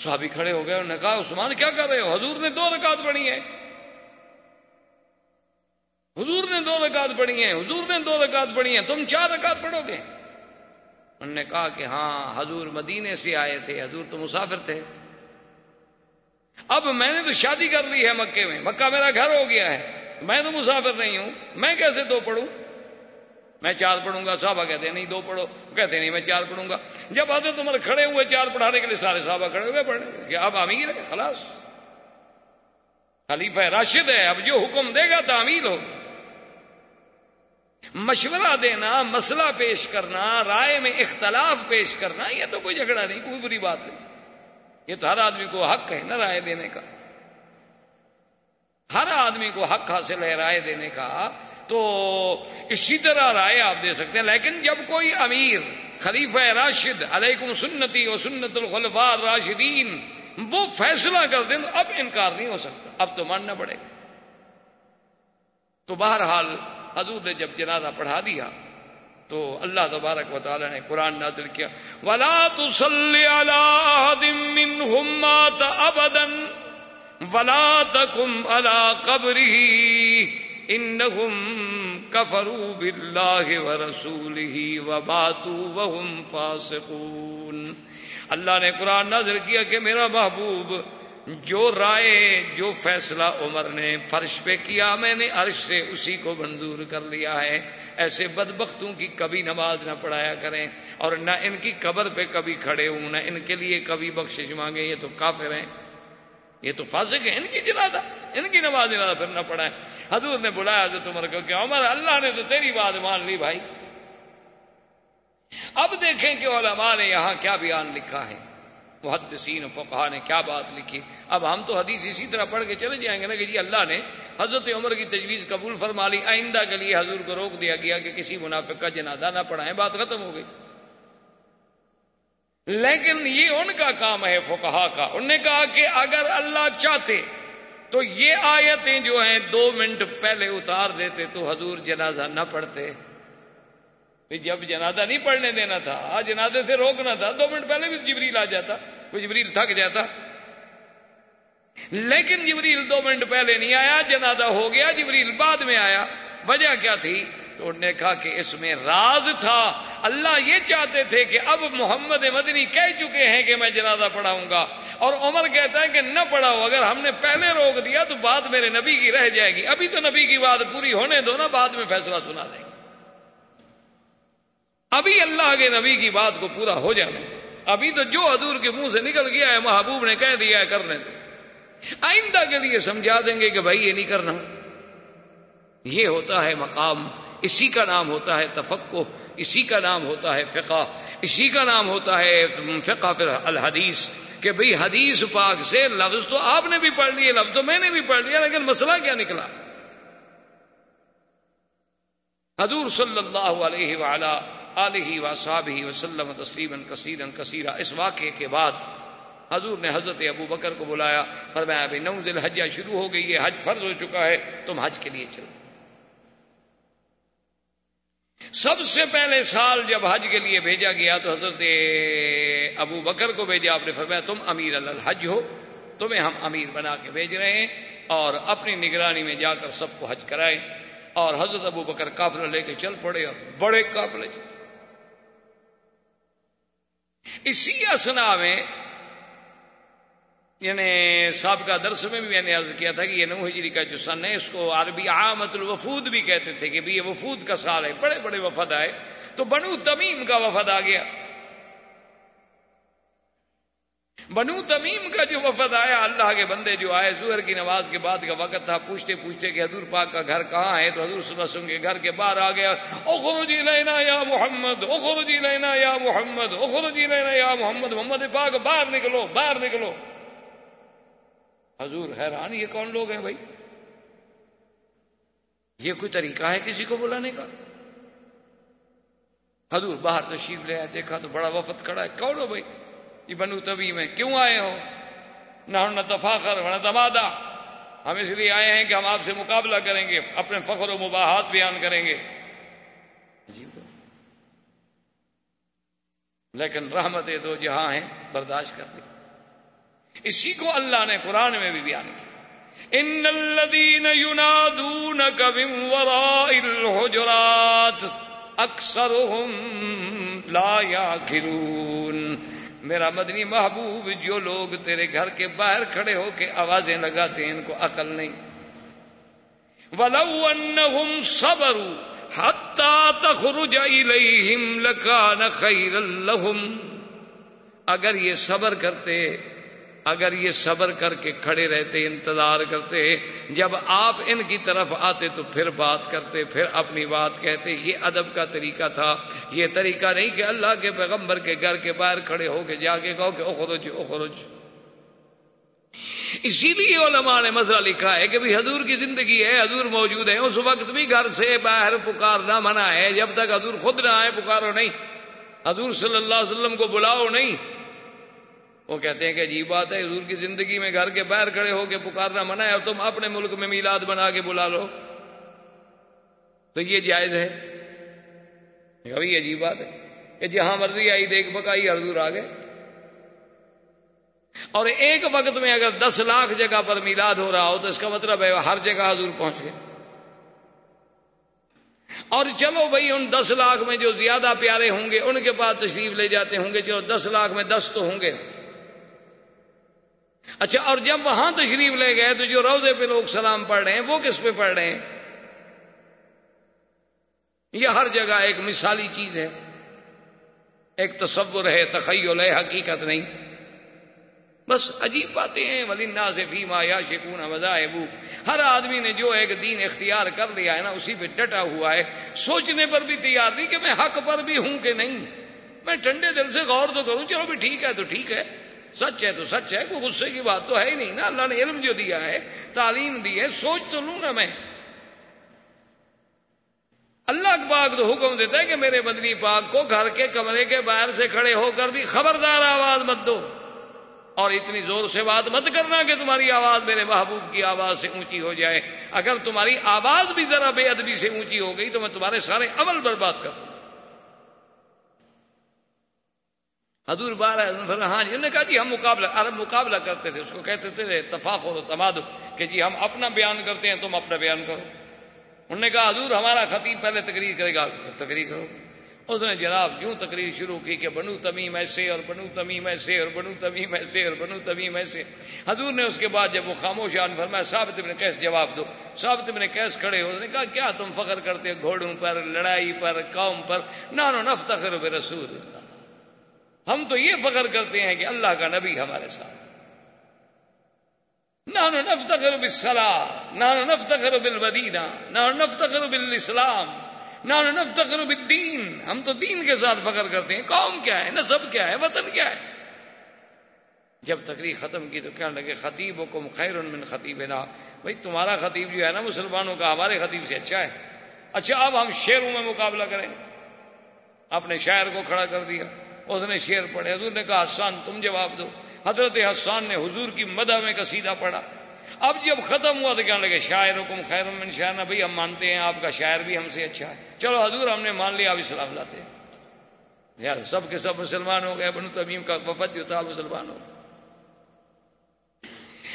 صحابی کھڑے ہو گئے انہوں نے کہا، عثمان، کیا کر رہے ہو؟ حضور نے دو رکعت پڑھی ہے حضور نے دو رکعت پڑھی ہیں، حضور نے دو رکعت پڑھی ہیں، تم چار رکعت پڑھو گے۔ انہوں نے کہا کہ ہاں حضور مدینے سے آئے تھے، حضور تو مسافر تھے۔ اب میں نے تو شادی کر لی ہے مکے میں، مکہ میرا گھر ہو گیا ہے، میں تو مسافر نہیں ہوں، میں کیسے دو پڑھوں؟ میں چار پڑھوں گا، صحابہ کہتے ہیں، نہیں، دو پڑھو۔ کہتے نہیں، میں چار پڑھوں گا۔ جب آتے تمہارے کھڑے ہوئے چار پڑھانے کے لیے سارے صحابہ کھڑے ہوئے، پڑھنے کہ اب امیر ہے، خلاص۔ خلیفہ راشد ہے، اب جو حکم دے گا تعمیر ہوگی مشورہ دینا، مسئلہ پیش کرنا، رائے میں اختلاف پیش کرنا، یہ تو کوئی جھگڑا نہیں، کوئی بری بات نہیں۔ یہ تو ہر آدمی کو حق ہے نا رائے دینے کا۔ ہر آدمی کو حق حاصل ہے رائے دینے کا۔ تو اسی طرح رائے آپ دے سکتے ہیں۔ لیکن جب کوئی امیر خلیفہ راشد علیکم سنتی و سنت الخلفاء راشدین وہ فیصلہ کر دیں تو اب انکار نہیں ہو سکتا۔ اب تو ماننا پڑے گا۔ تو بہرحال حضور نے جب جنازہ پڑھا دیا تو اللہ تبارک و تعالی نے قرآن نازل کیا۔ ولا تصلي على احد منهم مات ابدا ولا تقم على قبره انهم كفروا بالله ورسوله وماتوا وهم فاسقون۔ اللہ نے قرآن نازل کیا کہ میرا محبوب جو رائے، جو فیصلہ عمر نے فرش پہ کیا، میں نے عرش سے اسی کو منظور کر لیا ہے۔ ایسے بدبختوں کی کبھی نماز نہ پڑھایا کریں اور نہ ان کی قبر پہ کبھی کھڑے ہوں، نہ ان کے لیے کبھی بخشش مانگے یہ تو کافر ہیں۔ یہ تو فاسق ہے ان کی جنازہ، ان کی نماز جنازہ پھر نہ پڑھائے حضور نے بلایا حضرت عمر کو کہ عمر، اللہ نے تو تیری بات مان لی بھائی۔ اب دیکھیں کہ علماء نے یہاں کیا بیان لکھا ہے۔ محدثین فقہ نے کیا بات لکھی۔ اب ہم تو حدیث اسی طرح پڑھ کے چلے جائیں گے نا کہ جی اللہ نے حضرت عمر کی تجویز قبول فرما لی، آئندہ کے لیے حضور کو روک دیا گیا کہ کسی منافق کا جنازہ نہ پڑھائیں، بات ختم ہو گئی۔ لیکن یہ ان کا کام ہے فقہا کا۔ انہوں نے کہا کہ اگر اللہ چاہتے تو یہ آیتیں جو ہیں دو منٹ پہلے اتار دیتے تو حضور جنازہ نہ پڑھتے۔ جب جنازہ نہیں پڑھنے دینا تھا جنازے سے روکنا تھا، دو منٹ پہلے بھی جبریل آ جاتا، کوئی جبریل تھک جاتا۔ لیکن جبریل دو منٹ پہلے نہیں آیا، جنازہ ہو گیا، جبریل بعد میں آیا۔ وجہ کیا تھی؟ تو انہوں نے کہا کہ اس میں راز تھا۔ اللہ یہ چاہتے تھے کہ اب محمد مدنی کہہ چکے ہیں کہ میں جنازہ پڑھاؤں گا۔ اور عمر کہتا ہے کہ نہ پڑھاؤ، اگر ہم نے پہلے روک دیا تو بات میرے نبی کی رہ جائے گی۔ ابھی تو نبی کی بات پوری ہونے دو نا، بعد میں فیصلہ سنا دیں گے۔ ابھی اللہ کے نبی کی بات کو پورا ہو جانا۔ ابھی تو جو حضور کے منہ سے نکل گیا ہے، محبوب نے کہہ دیا ہے، کرنے دو۔ آئندہ کے لیے سمجھا دیں گے کہ بھائی یہ نہیں کرنا۔ یہ ہوتا ہے مقام۔ اسی کا نام ہوتا ہے تفقو اسی کا نام ہوتا ہے فقہ، اسی کا نام ہوتا ہے فقہ پھر الحدیث کہ بھئی حدیث پاک سے لفظ تو آپ نے بھی پڑھ لیے، لفظ تو میں نے بھی پڑھ لیا، لیکن مسئلہ کیا نکلا؟ حضور صلی اللہ علیہ وعلا علیہ و ہی وسلم تسلیم کثیر کثیرہ اس واقعے کے بعد حضور نے حضرت ابو بکر کو بلایا، فرمایا ابھی نو دل حجہ شروع ہو گئی ہے حج فرض ہو چکا ہے، تم حج کے لیے چلو۔ سب سے پہلے سال جب حج کے لیے بھیجا گیا تو حضرت ابو بکر کو بھیجا، آپ نے فرمایا، تم امیر الحج ہو، تمہیں ہم امیر بنا کے بھیج رہے ہیں اور اپنی نگرانی میں جا کر سب کو حج کرائے اور حضرت ابو بکر کافلہ لے کے چل پڑے اور بڑے قافلے اسی اسنا میں یعنی سابقہ درس میں بھی میں نے عرض کیا تھا کہ یہ نو ہجری کا جو سن ہے، اس کو عربی عامت الوفود بھی کہتے تھے کہ بھی یہ وفود کا سال ہے، بڑے بڑے وفد آئے۔ تو بنو تمیم کا وفد آ گیا۔ بنو تمیم کا جو وفد آیا، اللہ کے بندے جو آئے زہر کی نماز کے بعد کا وقت تھا، پوچھتے پوچھتے کہ حضور پاک کا گھر کہاں ہے؟ تو حضور صلی اللہ کے گھر کے باہر آ گیا۔ اخرجی لینا یا محمد، اخرجی لینا یا محمد، اخرجی لینا یا محمد۔ محمد پاک، باہر نکلو باہر نکلو۔ حضور حیران، یہ کون لوگ ہیں بھائی؟ یہ کوئی طریقہ ہے کسی کو بلانے کا؟ حضور باہر تشریف لے آئے، دیکھا تو بڑا وفد کھڑا ہے۔ کون ہو بھائی؟ یہ بنو تبھی میں کیوں آئے ہو؟ نہ تفاخر، نہ تبادہ ہم اس لیے آئے ہیں کہ ہم آپ سے مقابلہ کریں گے، اپنے فخر و مباحات بیان کریں گے۔ لیکن رحمت دو جہاں ہیں، برداشت کر لی۔ اسی کو اللہ نے قرآن میں بھی بیان کیا۔ ان الذين ينادونك من وراء الحجرات اکثرهم لا يعقلون میرا مدنی محبوب، جو لوگ تیرے گھر کے باہر کھڑے ہو کے آوازیں لگاتے ہیں، ان کو عقل نہیں۔ ولو انہم صبروا حتی تخرج الیہم لکان خیر لہم اگر یہ صبر کرتے اگر یہ صبر کر کے کھڑے رہتے، انتظار کرتے، جب آپ ان کی طرف آتے تو پھر بات کرتے، پھر اپنی بات کہتے۔ یہ ادب کا طریقہ تھا۔ یہ طریقہ نہیں کہ اللہ کے پیغمبر کے گھر کے باہر کھڑے ہو کے جا کے کہو کہ اخرج اخرج۔ اسی لیے علماء نے مسئلہ لکھا ہے کہ بھی حضور کی زندگی ہے، حضور موجود ہے اس وقت بھی گھر سے باہر پکارنا منع ہے۔ جب تک حضور خود نہ آئے، پکارو نہیں۔ حضور صلی اللہ علیہ وسلم کو بلاؤ نہیں۔ وہ کہتے ہیں کہ عجیب بات ہے، حضور کی زندگی میں گھر کے باہر کھڑے ہو کے پکارنا منع ہے اور تم اپنے ملک میں میلاد بنا کے بلا لو۔ تو یہ جائز ہے۔ کبھی عجیب بات ہے کہ جہاں مرضی آئی، دیکھ پکائی حضور آ گئے۔ اور ایک وقت میں اگر دس لاکھ جگہ پر میلاد ہو رہا ہو، تو اس کا مطلب ہے ہر جگہ حضور پہنچ گئے۔ اور چلو بھائی، ان دس لاکھ میں جو زیادہ پیارے ہوں گے، ان کے پاس تشریف لے جاتے ہوں گے۔ چلو دس لاکھ میں دس تو ہوں گے۔ اچھا اور جب وہاں تشریف لے گئے تو جو روزے پہ لوگ سلام پڑھ رہے ہیں، وہ کس پہ پڑھ رہے ہیں؟ یہ ہر جگہ ایک مثالی چیز ہے۔ ایک تصور ہے، تخیل ہے، حقیقت نہیں۔ بس عجیب باتیں ہیں۔ ولینا سے فیما یا شکون مذاہب ہر آدمی نے جو ایک دین اختیار کر لیا ہے نا، اسی پہ ڈٹا ہوا ہے۔ سوچنے پر بھی تیار نہیں کہ میں حق پر بھی ہوں کہ نہیں۔ میں ٹھنڈے دل سے غور تو کروں، چلو بھی ٹھیک ہے تو ٹھیک ہے۔ سچ ہے تو سچ ہے، کوئی غصے کی بات تو ہے ہی نہیں نا۔ اللہ نے علم جو دیا ہے، تعلیم دی ہے، سوچ تو لوں نا میں۔ اللہ پاک تو حکم دیتا ہے کہ میرے بدنی پاک کو گھر کے کمرے کے باہر سے کھڑے ہو کر بھی خبردار آواز مت دو۔ اور اتنی زور سے بات مت کرنا کہ تمہاری آواز میرے محبوب کی آواز سے اونچی ہو جائے۔ اگر تمہاری آواز بھی ذرا بے ادبی سے اونچی ہو گئی تو میں تمہارے سارے عمل برباد کروں حضور بار ہاں جی انہوں نے کہا جی ہم مقابلہ، عرب مقابلہ کرتے تھے، اس کو کہتے تھے اتفاق اور تماد کہ جی ہم اپنا بیان کرتے ہیں، تم اپنا بیان کرو۔ انہوں نے کہا، حضور، ہمارا خطیب پہلے تقریر کرے گا، تقریر کرو۔ اس نے جناب یوں تقریر شروع کی کہ بنو تمیم ایسے اور بنو تمیم ایسے اور بنو تمیم ایسے اور بنو تمیم ایسے۔ حضور نے اس کے بعد جب وہ خاموش آن فرمایا، ثابت ابن کیس جواب دو۔ ثابت ابن کیس کھڑے اس نے کہا، کیا تم فخر کرتے گھوڑوں پر، لڑائی پر، قوم پر۔ نانو نفتخر برسول اللہ۔ ہم تو یہ فخر کرتے ہیں کہ اللہ کا نبی ہمارے ساتھ نانو نفتخر بالصلاة نانو نفتخر بالمدینہ نانو نفتخر بالاسلام نانو نفتخر بالدین۔ ہم تو دین کے ساتھ فخر کرتے ہیں۔ قوم کیا ہے؟ نصب کیا ہے؟ وطن کیا ہے؟ جب تقریر ختم کی تو کہنے لگے خطیب حکم خیر من خطیب نا بھائی، تمہارا خطیب جو ہے نا، مسلمانوں کا ہمارے خطیب سے اچھا ہے۔ اچھا اب ہم شیروں میں مقابلہ کریں۔ اپنے شاعر کو کھڑا کر دیا۔ اس نے شیر پڑھے، حضور نے کہا، حسان، تم جواب دو۔ حضرت حسان نے حضور کی مدہ میں قصیدہ پڑھا۔ اب جب ختم ہوا تو کہنے لگے شاعر حکم خیر من شاعر نہ بھائی ہم مانتے ہیں، آپ کا شاعر بھی ہم سے اچھا ہے۔ چلو حضور، ہم نے مان لیا اب اسلام لاتے ہیں۔ یار، سب کے سب مسلمان ہو گئے بنو تمیم کا وفد جو تھا مسلمان ہو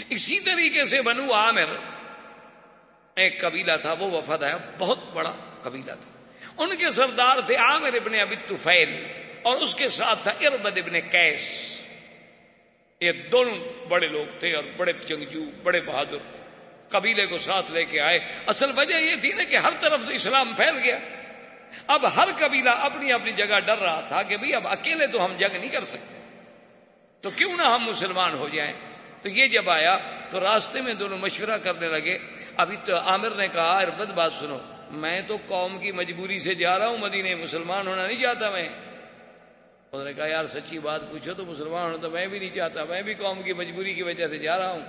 اسی طریقے سے بنو عامر، ایک قبیلہ تھا، وہ وفد ہے، بہت بڑا قبیلہ تھا۔ ان کے سردار تھے عامر ابن ابی طفیل۔ اور اس کے ساتھ تھا اربد ابن کیس یہ دونوں بڑے لوگ تھے اور بڑے جنگجو، بڑے بہادر۔ قبیلے کو ساتھ لے کے آئے۔ اصل وجہ یہ تھی نا کہ ہر طرف تو اسلام پھیل گیا۔ اب ہر قبیلہ اپنی اپنی جگہ ڈر رہا تھا کہ بھئی اب اکیلے تو ہم جنگ نہیں کر سکتے۔ تو کیوں نہ ہم مسلمان ہو جائیں؟ تو یہ جب آیا تو راستے میں دونوں مشورہ کرنے لگے۔ ابھی تو عامر نے کہا، اربد بات سنو، میں تو قوم کی مجبوری سے جا رہا ہوں مدینے مسلمان ہونا نہیں چاہتا میں۔ انہوں نے کہا، یار سچی بات پوچھو تو مسلمان ہوں تو میں بھی نہیں چاہتا، میں بھی قوم کی مجبوری کی وجہ سے جا رہا ہوں۔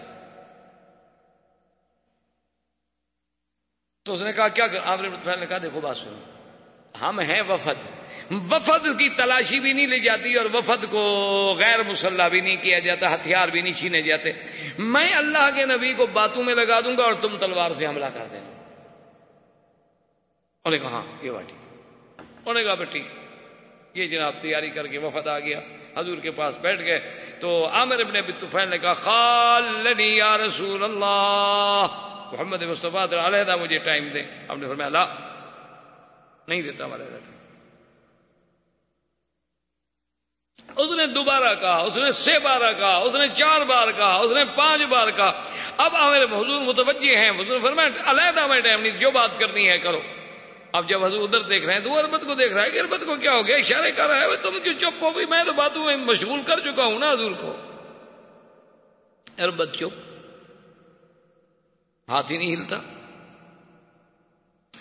تو اس نے کہا، کیا عامر متفیل نے کہا، دیکھو بات سنو۔ ہم ہیں وفد۔ وفد کی تلاشی بھی نہیں لی جاتی اور وفد کو غیر مسلح بھی نہیں کیا جاتا، ہتھیار بھی نہیں چھینے جاتے۔ میں اللہ کے نبی کو باتوں میں لگا دوں گا اور تم تلوار سے حملہ کر دینا۔ انہوں نے کہا ہاں یہ بات ٹھیک۔ انہوں نے کہا ٹھیک۔ یہ جناب تیاری کر کے وفد آ گیا، حضور کے پاس بیٹھ گئے۔ تو عامر ابن طفیل نے کہا خالنی یا رسول اللہ۔ محمد مصطفیٰ علیحدہ مجھے ٹائم دے ہم نے فرمایا، لا، نہیں دیتا ہمارے اس نے دوبارہ کہا، اس نے سے بارہ کہا، اس نے چار بار کہا، اس نے پانچ بار کہا۔ اب میرے حضور متوجہ ہیں۔ حضور فرمایا، علیحدہ میں ٹائم نہیں، جو بات کرنی ہے کرو۔ اب جب حضور ادھر دیکھ رہے ہیں تو وہ اربت کو دیکھ رہا ہے کہ اربت کو کیا ہو گیا؟ اشارے کر رہا ہے تم کیوں چپ ہو؟ گئی میں تو باتوں میں مشغول کر چکا ہوں نا حضور کو. اربت چپ ہاتھ ہی نہیں ہلتا۔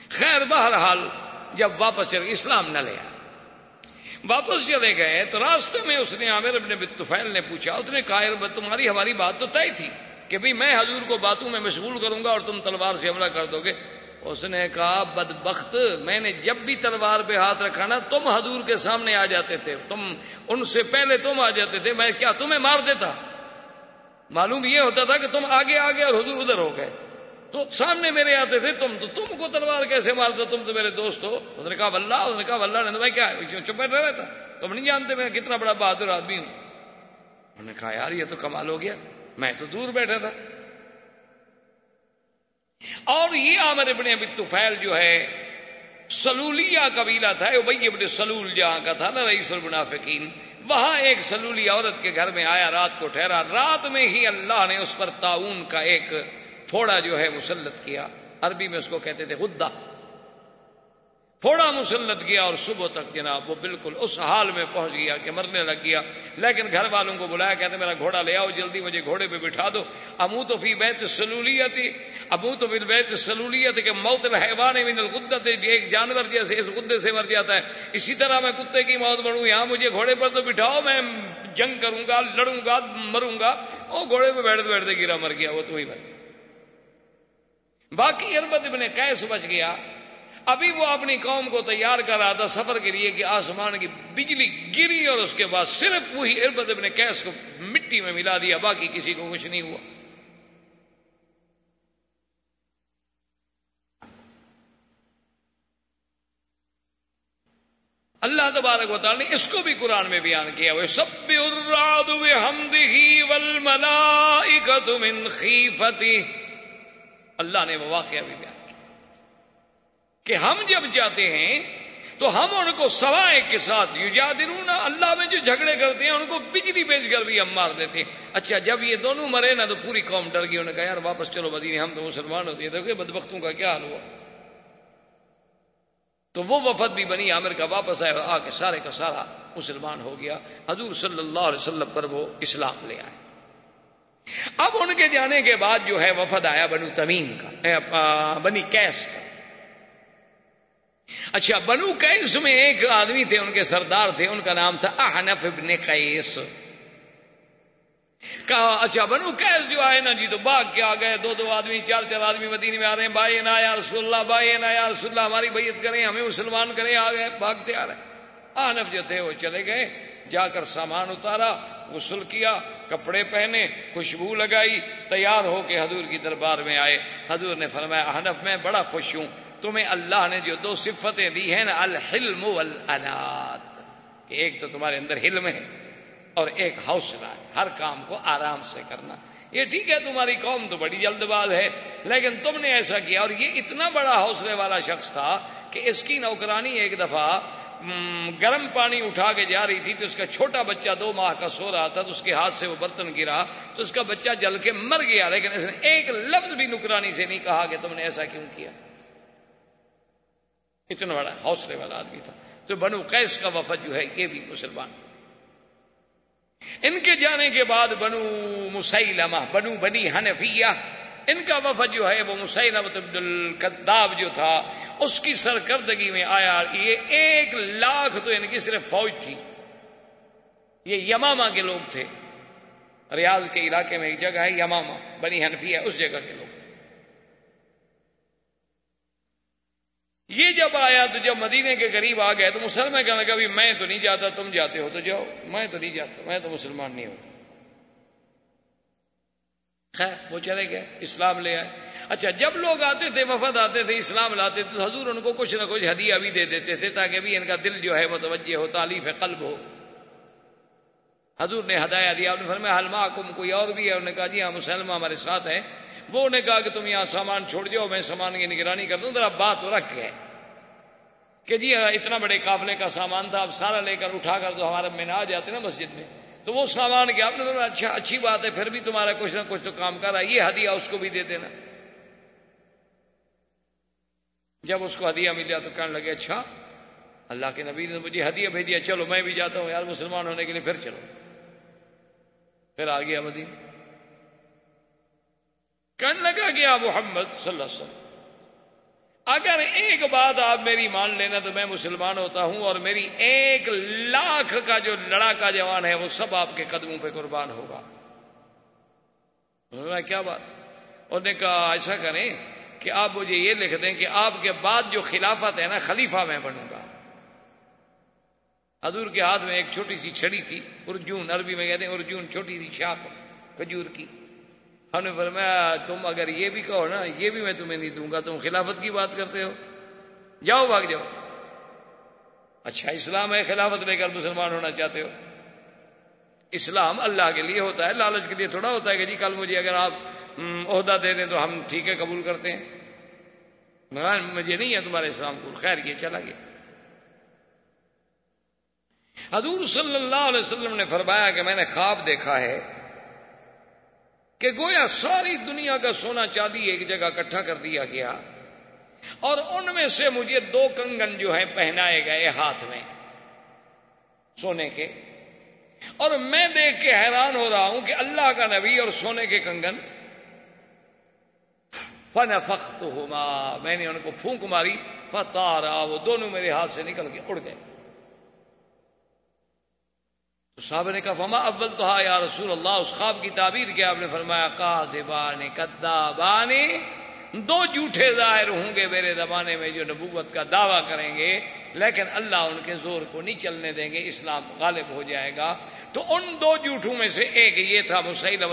خیر، بہرحال جب واپس چلے اسلام نہ لیا واپس چلے گئے تو راستے میں اس نے عامر ابن بتفیل نے پوچھا، اس نے کہا اربت تمہاری ہماری بات تو طے تھی کہ بھئی میں حضور کو باتوں میں مشغول کروں گا اور تم تلوار سے حملہ کر دو گے؟ اس نے کہا، بدبخت، میں نے جب بھی تلوار پہ ہاتھ رکھا نا تم حضور کے سامنے آ جاتے تھے۔ تم ان سے پہلے تم آ جاتے تھے، میں کیا تمہیں مار دیتا؟ معلوم یہ ہوتا تھا کہ تم آگے آگے اور حضور ادھر ہو گئے۔ تو سامنے میرے آتے تھے، تم تو تم کو تلوار کیسے مارتا؟ تم تو میرے دوست ہو۔ اس نے کہا ولہ اس نے کہا ولہ نے میں کیا چپ بیٹھ رہا تھا؟ تم نہیں جانتے میں کتنا بڑا بہادر آدمی ہوں۔ انہوں نے کہا، یار، یہ تو کمال ہو گیا۔ میں تو دور بیٹھا تھا۔ اور یہ عامر ابن ابی طفیل جو ہے سلولیا قبیلہ تھا ابئی ابن سلول جہاں کا تھا نا، رئیس المنافقین۔ وہاں ایک سلولی عورت کے گھر میں آیا، رات کو ٹھہرا۔ رات میں ہی اللہ نے اس پر تعاون کا ایک پھوڑا جو ہے مسلط کیا۔ عربی میں اس کو کہتے تھے خدا تھوڑا مسلط گیا اور صبح تک جناب وہ بالکل اس حال میں پہنچ گیا کہ مرنے لگ گیا۔ لیکن گھر والوں کو بلایا، کہتے میرا گھوڑا لے آؤ، جلدی مجھے گھوڑے پہ بٹھا دو۔ امو تو فی بیت سلولیت، ابو تو فی بیت سلولیت کے موت الحیوان من القدت ایک جانور جیسے اس گدے سے مر جاتا ہے۔ اسی طرح میں کتے کی موت بڑھوں یہاں مجھے گھوڑے پر تو بٹھاؤ، میں جنگ کروں گا، لڑوں گا، مروں گا۔ وہ گھوڑے پہ بیٹھتے بیٹھتے گرا مر گیا، وہ تو ہی بات۔ باقی اربت ابن کیس بچ گیا۔ ابھی وہ اپنی قوم کو تیار کر رہا تھا سفر کے لیے کہ آسمان کی بجلی گری اور اس کے بعد صرف وہی اربد ابن کیس کو مٹی میں ملا دیا، باقی کسی کو کچھ نہیں ہوا۔ اللہ تبارک و تعالی نے اس کو بھی قرآن میں بیان کیا وہ سب اراد من خیفتی اللہ نے وہ واقعہ بھی بیان کہ ہم جب جاتے ہیں تو ہم ان کو سوائے کے ساتھ یجادلون، اللہ میں جو جھگڑے کرتے ہیں، ان کو بجلی بیچ کر بھی ہم مار دیتے ہیں۔ اچھا جب یہ دونوں مرے نا تو پوری قوم ڈر گئی، انہوں نے کہا، یار واپس چلو مدینے، ہم تو مسلمان ہوتے ہیں۔ دیکھو بدبختوں کا کیا حال ہوا۔ تو وہ وفد بھی بنی، عامر کا واپس آئے آ کے سارے کا سارا مسلمان ہو گیا۔ حضور صلی اللہ علیہ وسلم پر وہ اسلام لے آئے۔ اب ان کے جانے کے بعد جو ہے وفد آیا بنو تمیم کا بنی کیس کا۔ اچھا بنو کیس میں ایک آدمی تھے، ان کے سردار تھے، ان کا نام تھا احنف ابن قیس۔ کہا اچھا بنو کیس جو آئے نا جی تو باغ کے آ گئے، دو دو آدمی، چار چار آدمی مدینے میں آ رہے ہیں۔ بھائی، نا یا رسول اللہ، بھائی، نا یا رسول اللہ، ہماری بیعت کریں، ہمیں مسلمان کریں، آ گئے بھاگتے آ رہے احنف جو تھے، وہ چلے گئے، جا کر سامان اتارا، غسل کیا، کپڑے پہنے، خوشبو لگائی، تیار ہو کے حضور کی دربار میں آئے۔ حضور نے فرمایا، احنف، میں بڑا خوش ہوں۔ تمہیں اللہ نے جو دو صفتیں دی ہیں نا، الحلم والانات۔ کہ ایک تو تمہارے اندر حلم ہے اور ایک حوصلہ ہے، ہر کام کو آرام سے کرنا۔ یہ ٹھیک ہے، تمہاری قوم تو بڑی جلد باز ہے، لیکن تم نے ایسا کیا اور یہ اتنا بڑا حوصلے والا شخص تھا کہ اس کی نوکرانی ایک دفعہ گرم پانی اٹھا کے جا رہی تھی تو اس کا چھوٹا بچہ دو ماہ کا سو رہا تھا تو اس کے ہاتھ سے وہ برتن گرا تو اس کا بچہ جل کے مر گیا، لیکن اس نے ایک لفظ بھی نکرانی سے نہیں کہا کہ تم نے ایسا کیوں کیا۔ اتنا بڑا حوصلے والا آدمی تھا۔ تو بنو قیس کا وفد جو ہے یہ بھی مسلمان۔ ان کے جانے کے بعد بنو مسلمہ بنو بنی حنفیہ، ان کا وفد جو ہے وہ مسلمت عبد القداب جو تھا، اس کی سرکردگی میں آیا۔ یہ ایک لاکھ تو ان کی صرف فوج تھی۔ یہ یماما کے لوگ تھے۔ ریاض کے علاقے میں ایک جگہ ہے یماما بنی حنفیہ، اس جگہ کے لوگ تھے۔ یہ جب آیا تو جب مدینے کے قریب آ گئے تو مسلمان کہنے لگا بھی میں تو نہیں جاتا، تم جاتے ہو تو جاؤ۔ میں تو نہیں جاتا، میں تو مسلمان نہیں ہوتا۔ خیر، وہ چلے گئے، اسلام لے آئے۔ اچھا جب لوگ آتے تھے، وفد آتے تھے، اسلام لاتے تھے، تو حضور ان کو کچھ نہ کچھ ہدیہ بھی دے دیتے تھے تاکہ بھی ان کا دل جو ہے متوجہ ہو تعلیف قلب ہو۔ حضور نے ہدایا دیا، انہوں نے فرمایا حلما کم کوئی اور بھی ہے؟ انہوں نے کہا جی ہاں مسلم ہمارے ساتھ ہیں۔ وہ نے کہا کہ تم یہاں سامان چھوڑ جاؤ میں سامان کی نگرانی کر دوں۔ ذرا بات رکھ کے کہ جی اتنا بڑے قافلے کا سامان تھا، اب سارا لے کر اٹھا کر تو ہمارے میں نہ آ جاتے نا مسجد میں۔ تو وہ سامان کیا؟ آپ نے اچھا اچھی بات ہے، پھر بھی تمہارا کچھ نہ کچھ تو کام کر۔ رہا ہے یہ ہدیہ اس کو بھی دے دینا۔ جب اس کو ہدیہ مل تو کہنے لگے اچھا اللہ کے نبی نے مجھے ہدیہ بھیجیا چلو میں بھی جاتا ہوں یار، مسلمان ہونے کے لیے پھر چلو۔ پھر آ گیا مدینہ۔ کہنے لگا گیا محمد صلی اللہ علیہ وسلم، اگر ایک بات آپ میری مان لینا تو میں مسلمان ہوتا ہوں اور میری ایک لاکھ کا جو لڑاکا جوان ہے وہ سب آپ کے قدموں پہ قربان ہوگا۔ کیا بات؟ انہوں نے کہا، ایسا کریں کہ آپ مجھے یہ لکھ دیں کہ آپ کے بعد جو خلافت ہے نا، خلیفہ میں بنوں گا۔ حضور کے ہاتھ میں ایک چھوٹی سی چھڑی تھی، ارجون، عربی میں کہتے ہیں ارجون، چھوٹی سی شاخ، کھجور کی۔ ہم نے فرمایا، تم اگر یہ بھی کہو نا، یہ بھی میں تمہیں نہیں دوں گا، تم خلافت کی بات کرتے ہو۔ جاؤ، بھاگ جاؤ۔ اچھا اسلام ہے، خلافت لے کر مسلمان ہونا چاہتے ہو۔ اسلام اللہ کے لیے ہوتا ہے، لالچ کے لیے تھوڑا ہوتا ہے کہ جی کل مجھے اگر آپ عہدہ دے دیں تو ہم ٹھیک ہے، قبول کرتے ہیں۔ مجھے نہیں ہے تمہارے اسلام کو، خیر، یہ چلا گیا۔ حضور صلی اللہ علیہ وسلم نے فرمایا کہ میں نے خواب دیکھا ہے کہ گویا ساری دنیا کا سونا چاندی ایک جگہ اکٹھا کر دیا گیا اور ان میں سے مجھے دو کنگن جو ہیں پہنائے گئے ہاتھ میں سونے کے اور میں دیکھ کے حیران ہو رہا ہوں کہ اللہ کا نبی اور سونے کے کنگن فن فخت ہوما میں نے ان کو پھونک ماری فتارا وہ دونوں میرے ہاتھ سے نکل کے اڑ گئے۔ تو صاحب نے کہا، فما اول تو ہاں یا رسول اللہ اس خواب کی تعبیر کیا آپ نے فرمایا کہا دو جھوٹے ظاہر ہوں گے میرے زمانے میں جو نبوت کا دعویٰ کریں گے، لیکن اللہ ان کے زور کو نہیں چلنے دیں گے، اسلام غالب ہو جائے گا۔ تو ان دو جھوٹوں میں سے ایک یہ تھا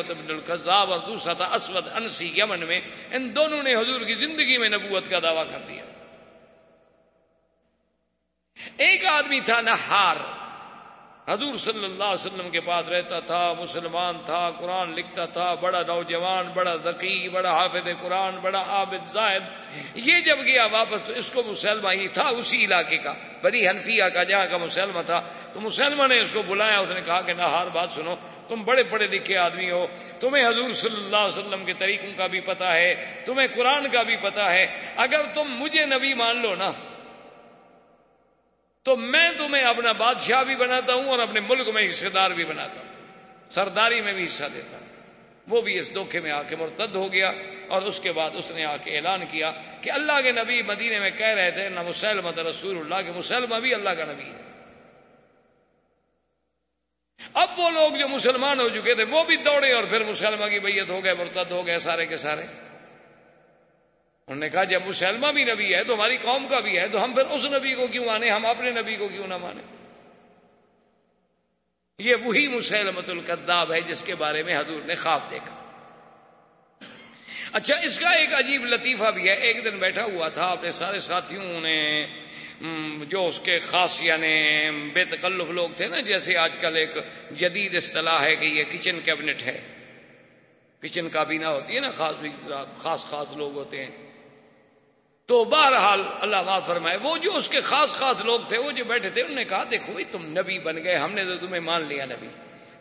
بن القذاب اور دوسرا تھا، اسود انسی یمن میں۔ ان دونوں نے حضور کی زندگی میں نبوت کا دعویٰ کر دیا۔ تھا ایک آدمی تھا نہار حضور صلی اللہ علیہ وسلم کے پاس رہتا تھا، مسلمان تھا، قرآن لکھتا تھا، بڑا نوجوان، بڑا ذکی، بڑا حافظ قرآن، بڑا عابد زاہد یہ جب گیا واپس تو اس کو مسلمہ ہی تھا، اسی علاقے کا بڑی حنفیہ کا، جہاں کا مسلمہ تھا۔ تو مسلمہ نے اس کو بلایا، اس نے کہا کہ نہ ہر بات سنو، تم بڑے پڑھے لکھے آدمی ہو۔ تمہیں حضور صلی اللہ علیہ وسلم کے طریقوں کا بھی پتا ہے، تمہیں قرآن کا بھی پتا ہے۔ اگر تم مجھے نبی مان لو نا تو میں تمہیں اپنا بادشاہ بھی بناتا ہوں اور اپنے ملک میں حصے دار بھی بناتا ہوں۔ سرداری میں بھی حصہ دیتا ہوں۔ وہ بھی اس دھوکے میں آ کے مرتد ہو گیا اور اس کے بعد اس نے آ کے اعلان کیا کہ اللہ کے نبی مدینے میں کہہ رہے تھے، نہ مسلمت رسول اللہ کے مسلمہ بھی اللہ کا نبی ہے۔ اب وہ لوگ جو مسلمان ہو چکے تھے، وہ بھی دوڑے اور پھر مسلمہ کی بیت ہو گئے، مرتد ہو گئے سارے کے سارے۔ انہوں نے کہا جب مسلمہ بھی نبی ہے تو ہماری قوم کا بھی ہے، تو ہم پھر اس نبی کو کیوں مانے ہم اپنے نبی کو کیوں نہ مانے یہ وہی مسلمت القداب ہے جس کے بارے میں حضور نے خواب دیکھا۔ اچھا اس کا ایک عجیب لطیفہ بھی ہے۔ ایک دن بیٹھا ہوا تھا، اپنے سارے ساتھیوں نے جو اس کے خاص یعنی بے تکلف لوگ تھے نا، جیسے آج کل ایک جدید اصطلاح ہے کہ یہ کچن کیبنٹ ہے۔ کچن کابینہ ہوتی ہے نا، خاص خاص خاص لوگ ہوتے ہیں۔ تو بہرحال اللہ معاف فرمائے، وہ جو اس کے خاص خاص لوگ تھے، وہ جو بیٹھے تھے، انہوں نے کہا، دیکھو بھائی، تم نبی بن گئے، ہم نے تو تمہیں مان لیا نبی۔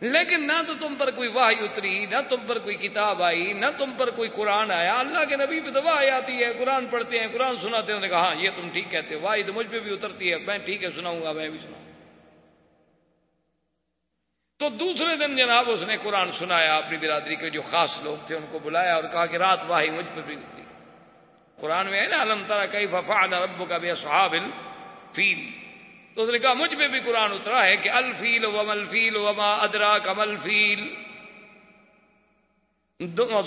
لیکن نہ تو تم پر کوئی واہ اتری، نہ تم پر کوئی کتاب آئی، نہ تم پر کوئی قرآن آیا۔ اللہ کے نبی پہ تو واہ آتی ہے، قرآن پڑھتے ہیں، قرآن سناتے ہیں، انہوں نے کہا ہاں یہ تم ٹھیک کہتے ہو۔ واہ تو مجھ پہ بھی اترتی ہے، میں ٹھیک ہے، سناؤں گا، میں بھی سناؤں تو دوسرے دن جناب، اس نے قرآن سنایا اپنی برادری کے جو خاص لوگ تھے، ان کو بلایا اور کہا کہ رات واہی مجھ پہ بھی اتری۔ قرآن میں ہے نا علم ترا کئی ففا رب کا بے صحاب فیل تو اس نے کہا، مجھ پہ بھی قرآن اترا ہے کہ الفیل وم الفیل وما ادرا کمل فیل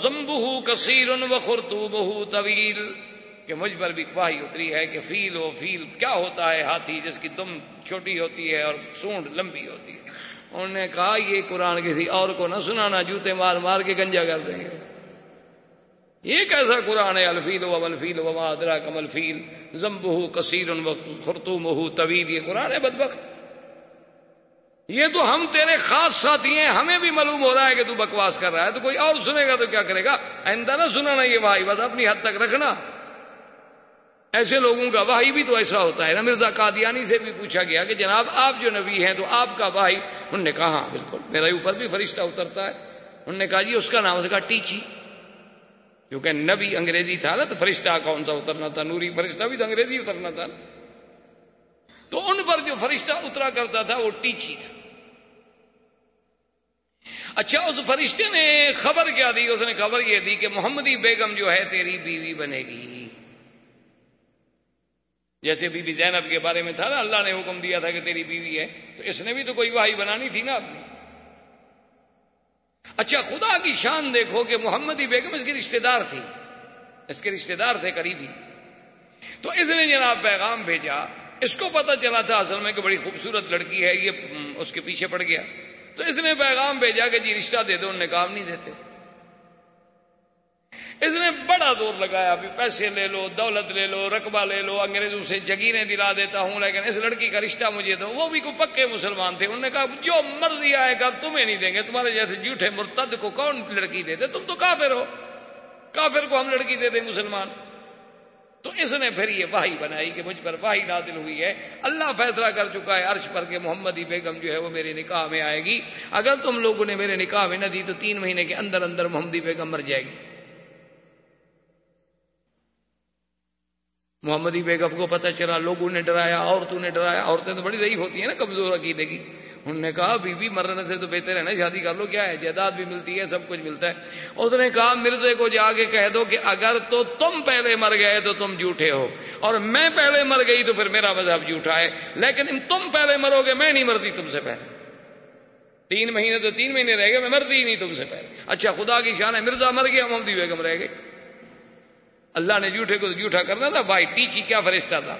زمبہ کثیر و خرتو بہو طویل. کہ مجھ پر بھی واہی اتری ہے کہ فیل و فیل کیا ہوتا ہے ہاتھی جس کی دم چھوٹی ہوتی ہے اور سونڈ لمبی ہوتی ہے۔ انہوں نے کہا، یہ قرآن کسی اور کو نہ سنانا، جوتے مار مار کے گنجا کر دیں گے۔ یہ کیسا قرآن ہے؟ الفیل و الفیل و ادرا کم الفیل. زمبہ کثیر خرطوم طویل. یہ قرآن ہے بدبخت. یہ تو ہم تیرے خاص ساتھی ہیں، ہمیں بھی معلوم ہو رہا ہے کہ تو بکواس کر رہا ہے، تو کوئی اور سنے گا تو کیا کرے گا؟ آئندہ نہ سنانا یہ بھائی بس اپنی حد تک رکھنا۔ ایسے لوگوں کا بھائی بھی تو ایسا ہوتا ہے نا۔ مرزا قادیانی سے بھی پوچھا گیا کہ جناب آپ جو نبی ہیں تو آپ کا بھائی انہوں نے کہا ہاں بالکل۔ میرے اوپر بھی فرشتہ اترتا ہے۔ انہوں نے کہا جی اس کا نام اس کا ٹیچی۔ کیونکہ نبی انگریزی تھا نا، تو فرشتہ کون سا اترنا تھا؟ نوری فرشتہ بھی تو انگریزی اترنا تھا۔ تو ان پر جو فرشتہ اترا کرتا تھا، وہ ٹیچی تھا۔ اچھا اس فرشتے نے خبر کیا دی؟ اس نے خبر یہ دی کہ محمدی بیگم جو ہے، تیری بیوی بنے گی۔ جیسے بی بی زینب کے بارے میں تھا نا، اللہ نے حکم دیا تھا کہ تیری بیوی ہے، تو اس نے بھی تو کوئی واہی بنانی تھی نا اپنی۔ اچھا خدا کی شان دیکھو کہ محمدی بیگم اس کی رشتہ دار تھی۔ اس کے رشتہ دار تھے قریبی۔ تو اس نے جناب پیغام بھیجا۔ اس کو پتا چلا تھا اصل میں کہ بڑی خوبصورت لڑکی ہے، یہ، اس کے پیچھے پڑ گیا۔ تو اس نے پیغام بھیجا کہ جی رشتہ دے دو۔ انہیں کام نہیں دیتے۔ اس نے بڑا زور لگایا بھی پیسے لے لو، دولت لے لو، رقبہ لے لو، انگریزوں سے جگیریں دلا دیتا ہوں، لیکن اس لڑکی کا رشتہ مجھے دو۔ وہ بھی کوئی پکے مسلمان تھے۔ انہوں نے کہا، جو مرضی آئے گا، تمہیں نہیں دیں گے۔ تمہارے جیسے جھوٹے مرتد کو کون لڑکی دیتے تم تو کافر ہو۔ کافر کو ہم لڑکی دے دیں مسلمان۔ تو اس نے پھر یہ واہی بنائی کہ مجھ پر واہی نادل ہوئی ہے۔ اللہ فیصلہ کر چکا ہے عرش پر کہ محمدی بیگم جو ہے وہ میرے نکاح میں آئے گی۔ اگر تم لوگوں نے میرے نکاح میں نہ دی تو تین مہینے کے اندر اندر محمدی بیگم مر جائے گی۔ محمدی بیگم کو پتہ چلا، لوگوں نے ڈرایا، عورتوں نے ڈرایا، عورتیں تو بڑی ضعیف ہوتی ہیں نا کمزور عقیدے کی۔ انہوں نے کہا بی بی مرنے سے تو بہتر ہے نا، شادی کر لو، کیا ہے؟ جائیداد بھی ملتی ہے، سب کچھ ملتا ہے۔ اس نے کہا مرزے کو جا کے کہہ دو کہ اگر تو تم پہلے مر گئے تو تم جھوٹے ہو، اور میں پہلے مر گئی تو پھر میرا مذہب جھوٹا ہے۔ لیکن تم پہلے مرو گے، میں نہیں مرتی تم سے پہلے۔ تین مہینے تو تین مہینے رہ گئے، میں مرتی ہی نہیں تم سے پہلے۔ اچھا خدا کی شان ہے، مرزا مر گیا، محمدی بیگم رہ گئی اللہ نے جھوٹے کو جھوٹا کرنا تھا، بھائی ٹیچی کیا فرشتہ تھا؟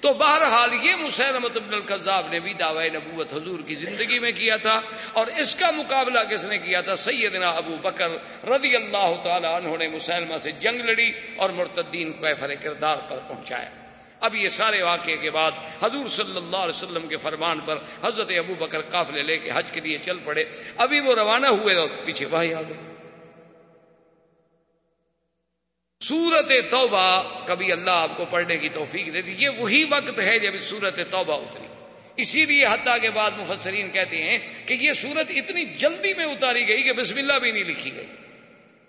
تو بہرحال یہ مسلمت ابن القذاب نے بھی دعوی نبوت حضور کی زندگی میں کیا تھا اور اس کا مقابلہ کس نے کیا تھا؟ سیدنا ابو بکر رضی اللہ تعالی عنہ نے مسلمہ سے جنگ لڑی اور مرتدین کو ایفر کردار پر پہنچایا۔ اب یہ سارے واقعے کے بعد حضور صلی اللہ علیہ وسلم کے فرمان پر حضرت ابو بکر قافلے لے کے حج کے لیے چل پڑے۔ ابھی وہ روانہ ہوئے اور پیچھے بھائی آ گئے۔ سورت توبہ کبھی اللہ آپ کو پڑھنے کی توفیق دیتی یہ وہی وقت ہے جب سورت توبہ اتری۔ اسی لیے حتیٰ کے بعد مفسرین کہتے ہیں کہ یہ سورت اتنی جلدی میں اتاری گئی کہ بسم اللہ بھی نہیں لکھی گئی۔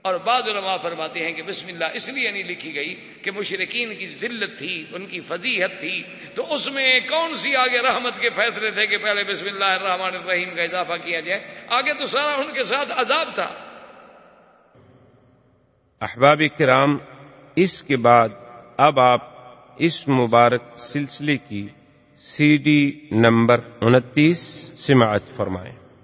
اور بعض علماء فرماتے ہیں کہ بسم اللہ اس لیے نہیں لکھی گئی کہ مشرقین کی ذلت تھی، ان کی فضیحت تھی۔ تو اس میں کون سی آگے رحمت کے فیصلے تھے کہ پہلے بسم اللہ الرحمن الرحیم کا اضافہ کیا جائے؟ آگے تو سارا ان کے ساتھ عذاب تھا۔ احباب کرام، اس کے بعد اب آپ اس مبارک سلسلے کی سی ڈی نمبر انتیس سماعت فرمائیں۔